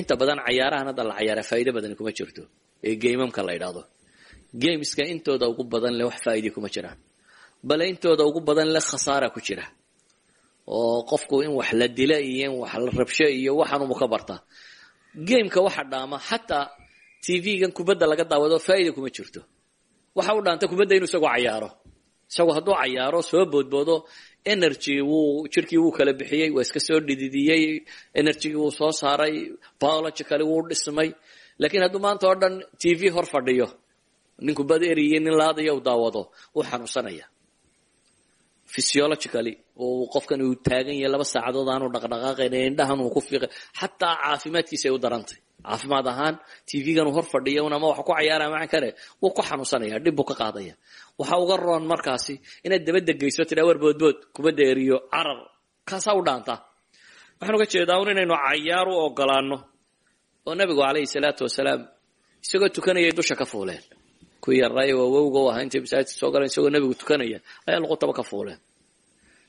inta badan cayaarahan hadda la cayaara faa'iido badani kuma jirto. Ee gamamka la yidhaahdo. Gameska intooda ugu badan leh wax faa'iidi kuma jiraan bale intooda ugu badan leh khasaara ku jira. Oo qofku in wax la dila iyo in wax la rabsho iyo waxanumu ka bartaa gameka waxa dhaama xataa tv-gan kubadda laga daawado faa'iida kuma jirto. Waxa u dhaanta kubadda inuu isagoo cayaaro. Isagu hadduu cayaaro soo boodboodo energy wuu jirkii wuu kala bixiyey waa iska soo dhididiyey energygii wuu soo saaray biologically wuu dhismay. Lakiin hadduu maanta oo dhan t v hor fadhiyo nin kubad eriye nin laadaya u daawado wuu xanuunsanaya. Physiologically oo qofkan uu taagan yahay laba saacadood aanu dhaqdhaqaaqayn indhahan uu ku fiiqay xataa caafimaadkiisa ay u darantay. Caafimaad ahaan tv-gan uu hor fadhiya un ama wax ku cayaaraya macan kale wuu ku xanuunsanaya dhib buu ka qaadaya waxa uga roon markaasi inaad dabadda geyso tidhaa war boodbood kubadda eriyo carar. Kaasaa u dhaanta. Waxaan uga jeedaa un inaynu cayaar u ogolaano oo nabigu calayhi salaatu wasalaam isagoo tukanayay dusha ka fuuleen. Ku yaray wawowga u ahaa intay masaajidka soo galeen isagoo nabigu tukanaya ayaa luqutaba ka fuuleen.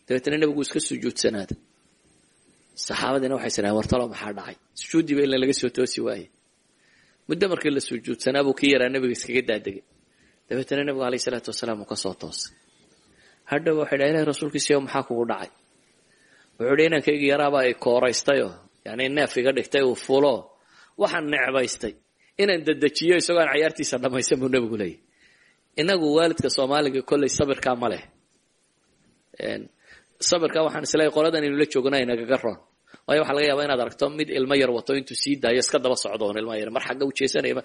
Dabeetana nabigu iska sujuudsanaada saxaabadiina waxay siraheen wartalo maxaa dhacay? Sujuuddiiba ila laga soo toosi waaye muddo markii la sujuudsanaa buu kii yaraa nabiga iskaga daadegay dabeetana nabigu alayhi salaatu wasalaam uu ka soo toosay. Hadhow waxay dhaha ilahi rasuulkiisiyo maxaa kugu dhacay? Wuxuu idhi inankaygi yaraabaa i kooraystayoo yani neef iga dhigtay uu fulo waxaan necbaystay. Inaan dedejiyo isagoo aan cayaartiisa dhamaysan buu nabigu leeyahy inagu waalidka soomaaliga kolley sabirkaa ma leh. Sabirka waxaan isleeyahy qoladan inuu la joogna inagaga roon. Waayo waxaa laga yaabaa inaad aragto mid ilmo yar wato intuu sii daayo iska daba socdo on ilma yar mar xagga u jeesanaya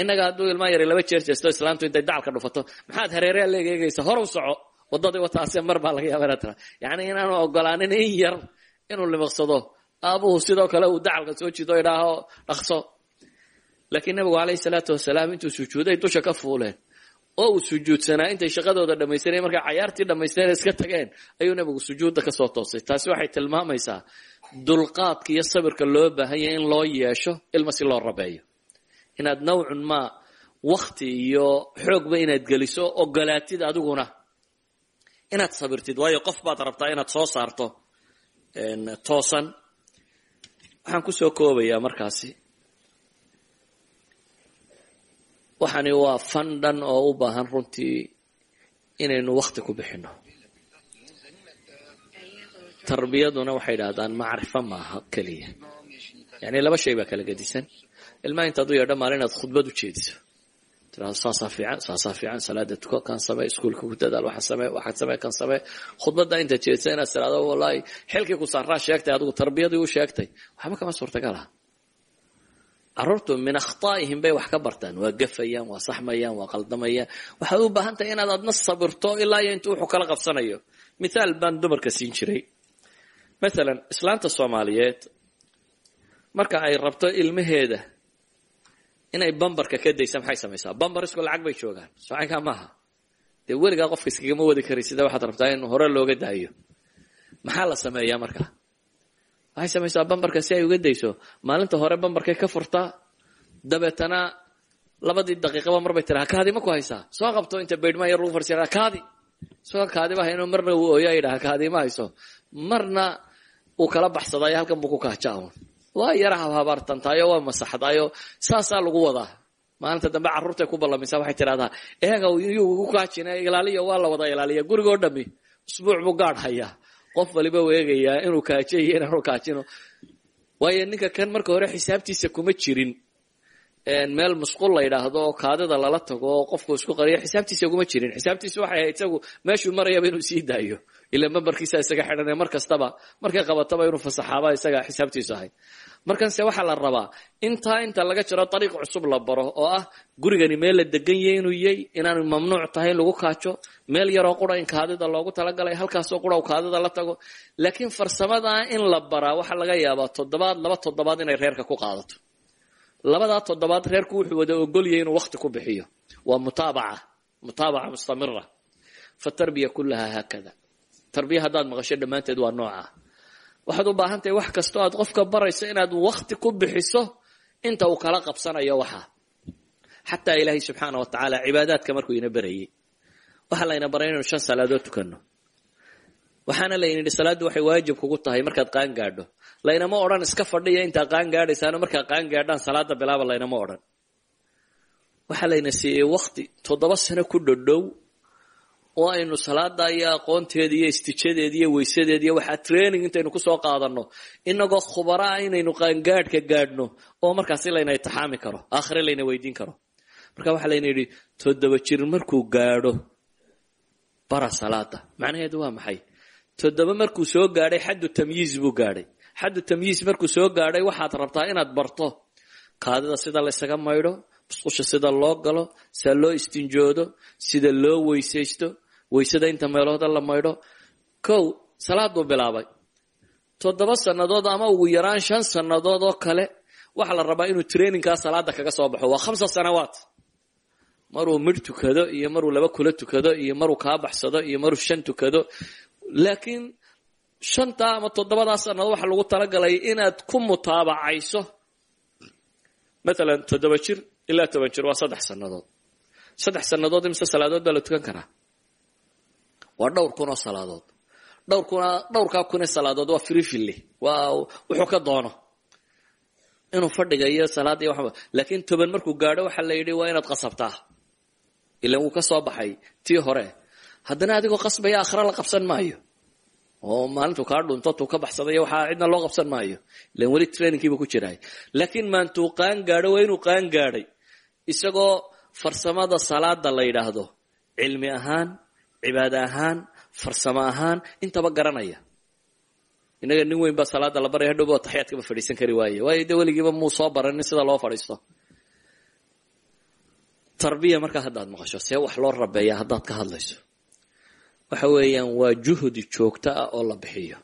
innaga hadduu ilma yar laba jeer jeesto islaamtu intay dacalka dhufato. Maxaad hareereya leeg eegaysa? Hor u soco. Wadadii wataase mar baa laga yaaba inaad tira yani inaanu ogolaanin in yar inuu limiqsado aabuhu sidoo kale uu dacalka soo jido idhaaho dhaqso. Laakiin nabigu calayhi salaatu wasalaam intuu sujuuday dusha ka fuuleen. Oo uu sujuudsanaa intay shaqadooda dhamaysanay markay cayaartii dhamaysteen iska tageen ayuu nabigu sujuudda ka soo toosay. Taasi waxay tilmaamaysaa dulqaadka iyo sabirka loo baahanya in loo yeesho ilma si loo rabeeyo inaad nawcun maa wakti iyo xoogba inaad geliso ogolaatid adiguna. Inaad sabirtid waayo qof baad rabtaa inaad soo saarto toosan. Waxaan ku soo koobayaa markaasi. Waxani waa fan dhan oo u baahan runtii inaynu wakti ku bixino tarbiyaduna waxay idhahdaan macrifo maaha keliya. Yani laba shay baa kala gedisan ilmaha intaad u yeedho maalin inaad khudbad u jeediso saasaa fiican saasaa fiican salaada tuko kan samee iskuolka ku dadaal waxa samee waxaad samee kan samee khudbadda intaad jeedisa inaad tirado wallahi xilkii ku saaraa sheegtay adigu tarbiyadii u sheegtay waxba kama suurtagala carruurtu min akhtaa'ihim bay wax ka bartaan waa gafayaan waa saxmayaan waa qaldamayaan waxaad u baahan tahay inaad adna sabirto ilaa iyo intuu wuxuu kala qabsanayo mithaal baan dumarka siin jiray mathalan islaanta soomaaliyeed marka ay rabto ilmaheeda inay bambarka ka daysa maxay samaysaa? Bambar isku lacag bay joogaan. Socankaa maaha dee weligaa qofka iskagama wadi kari sida waxaad rabtaa in hore looga daayo. Maxaa la sameeyaa markaa waxay samaysaa bambarka si ay uga dayso. Maalinta hore bambarkay ka furtaa dabeetana labadii daqiiqaba marbay tiraa kaadi ma ku haysaa? Soo qabto inta baydhma yar lagu farsiya kaadi. Soo kaadiba hayno marna uu ooyo yidhaha kaadi ma hayso. Marna uu kala baxsadaayo halkan buu ku kaajaaun waa yara habhabaartantaayo waa masaxdaayo. Saasaa lagu wadaa. Maalinta dambe carruurtay ku ballamaysaa waxay tidhahdaa eega yuu igu kaajina ilaaliya waa la wada ilaaliya. Gurigoo dhami usbuuc buu gaadh hayaa. Qof waliba u eegayaa inuu kaajo iyo inaanu kaajino. Waayo ninka kan marka hore xisaabtiisa kuma jirin. Meel musqul la yidhaahdo oo kaadida lala tago oo qofku isku qariyo xisaabtiisa kuma jirin. Xisaabtiisa waxay ahayd isagu meeshuu marayaba inuu sii daayo ila mambarkiisa isaga xidhanee mar kastaba markay qabataba inuu fasaxaaba isaga xisaabtiisu ahayd. Markanse waxaa la rabaa intaa inta laga jiro dariiq cusub la baro oo ah gurigani meel la degan yahay inuu yey inaanu mamnuuc tahay in lagu kaajo meel yaroo qura in kaadida loogu talagalay halkaasoo qura kaadida la tago. Laakiin farsamadaa in la baraa waxaa laga yaabaa toddobaad laba toddobaad inay reerka ku qaadato. Labadaa toddobaad reerku wuxuu wada ogolyahay inuu wakti ku bixiyo. Waa mutaabaca mutaabaca mustamira. Fatarbiya kullaha haakada tarbiya haddaad maqasho dhammaanteed waa nooca waxaad u baahan tahay wax kastoo aad qofka barayso inaad wakti ku bixiso inta uu kala qabsanayo waxa xataa ilaahay subxaana wa tacaala cibaadaadka markuu ina berayey waxaa layna baray inaynu shan salaadood tukanno waxaana layna yidhi salaaddu waxay waajib kugu tahay markaad qaan gaadho laynama odhan iska fadhiya intaa qaan gaadhaysaano markaa qaan gaadhaan salaada bilaaba laynama odhan waxaa layna siiyey wakti toddoba sano ku dhodhow oo aynu salaada iyo aqoonteeda iyo istijadeeda iyo weysadeeda iyo waxaa training intaynu ku soo qaadano inagoo khubaraa inaynu qaangaadhka gaadhno oo markaasi layna itixaami karo aakhire layna weydiin karo. Marka waxaa layna yidhi toddoba jir markuu gaadho bara salaada. Macnaheedu waa maxay? Toddoba markuu soo gaadhay xaddu tamyiiz buu gaadhay. Xaddu tamyiiz markuu soo gaadhay waxaad rabtaa inaad barto kaadida sida laysaga maydho musqusha sida loo galo sida loo istinjoodo sida loo weysaysto weysada inta meelooda la maydho kow salaaduu bilaabay. Toddoba sannadood ama ugu yaraan shan sannadood oo kale waxaa la rabaa inuu trainingkaa salaada kaga soo baxo. Waa khamsa sanawaat maruu midh tukado iyo maruu laba kula tukado iyo maruu kaa baxsado iyo maruu shan tukado. Laakiin shantaa ama toddobadaa sannadood waxaa lagu talagalay inaad ku mutaabacayso. Matalan toddoba jir ilaa toban jir waa saddex sannadood. Saddex sannadood imise salaadood baa la tukan karaa waa dhowr kun oo salaadood. Dhowr kuna dhowrkaa kunee salaadood waa frifille waa wuxuu ka doono inuu fadhiga iyo salaada iyo waxba. Laakiin toban markuu gaadho waxaa la yidhi waa inaad qasabtaa. Ilan wuu ka soo baxay tii hore. Haddana adigoo qasbaya aakhira la qabsan maayo. Oo maalintu kaa dhunto tuu ka baxsaday waxaa cidna loo qabsan maayo. Ilan weli trainingkiiba ku jiraay laakiin maantuu qaan gaadho waa inuu qaan gaadhay. Isagoo farsamada salaada la yidhaahdo cilmi ahaan cibaade ahaan farsamo ahaan intaba garanaya. Inaga nin weyn baa salaada la baraya hadhowba taxiyaadkaba fadhiisan kari waaye. Waayo de weligiiba muu soo baranin sida loo fadhiisto. Tarbiya markaa haddaad maqasho see wax loo rabeeya haddaad ka hadlayso. Waxa weeyaan waa juhdi joogto ah oo la bixiyo.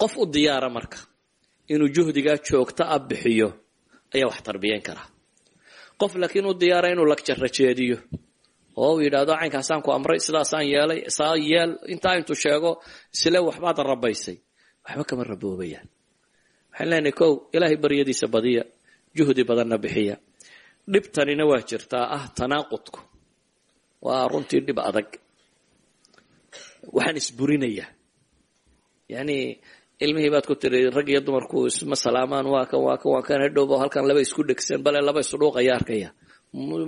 Qof u diyaara marka inuu juhdigaa joogto ah bixiyo ayaa wax tarbiyeyn karaa qof laakiin u diyaara inuu lagjara jeediyo oo uu yidhaahdo caynkaasaan ku amray sidaasaan yeelay saa yeel intaa intuu sheego isle waxbaad rabaysay. Waxba kama raboobayaan. Waxaan leenahay kow ilaahay baryadiisa badiya juhdi badanna bixiya. Dhibtanina waa jirtaa ah tanaaqudku. Waa runtii dhib adag. Waxaan isburinaya yani ilmihii baad ku tiri rag iyo dumarku isma salaamaan waa kan waa kan waa kan hadhowba halkan laba isku dhegsan bale laba isudhuuqaya arkaya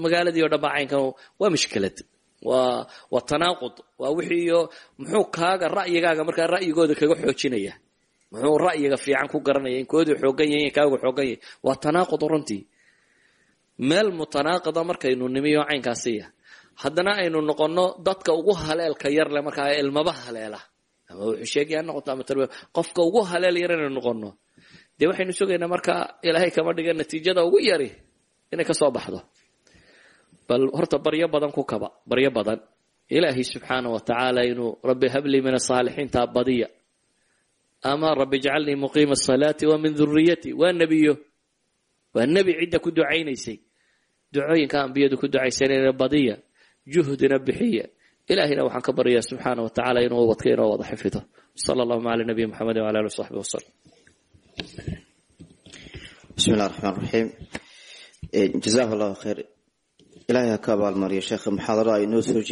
magaaladii o dhan baa caynkan waa mushkilad waa waa tanaaqud. Waa wixii iyo muxuu kaaga ra'yigaaga markaa ra'yigooda kaga xoojinaya. Muxuu ra'yiga fiican ku garanaya in koodu xoogan yahay in kaagu xoogan yahay. Waa tanaaqud runtii. Meel mutanaaqida markaynu nimiyo caynkaasiya haddana aynu noqono dadka ugu haleelka yar le markaa ilmaba haleela. Ama wuxuu sheegay ha noqoto ama tarbiya. Qofka ugu haleel yar inaynu noqono dee waxaynu sugaynaa marka ilaahay kama dhiga natiijada ugu yari inay ka soo baxdo bal horta baryo badan ku kaba baryo badan. Ilaahay subxaana wa tacaala inuu rabbi hablii min asaalixiinta badiya ama rabbi ijcalnii muqiima asalaati wa min waa nebiyo waa nebi cidda ku ducaynaysay. Ducooyinka ambiyadu ku ducaysanayna badiya juhdina bixiya. Ilahayna waxaan ka baryaa subxaana wa inuu ubadka inoo wada xifido sala allahuma cala nabiyi maxamedi wala ali wsaxbi wasalam bismi raxmaan raxiim jazahu allahu khayr ilahay ha ka abaalmariyo sheekha muxaadaro ay noo soo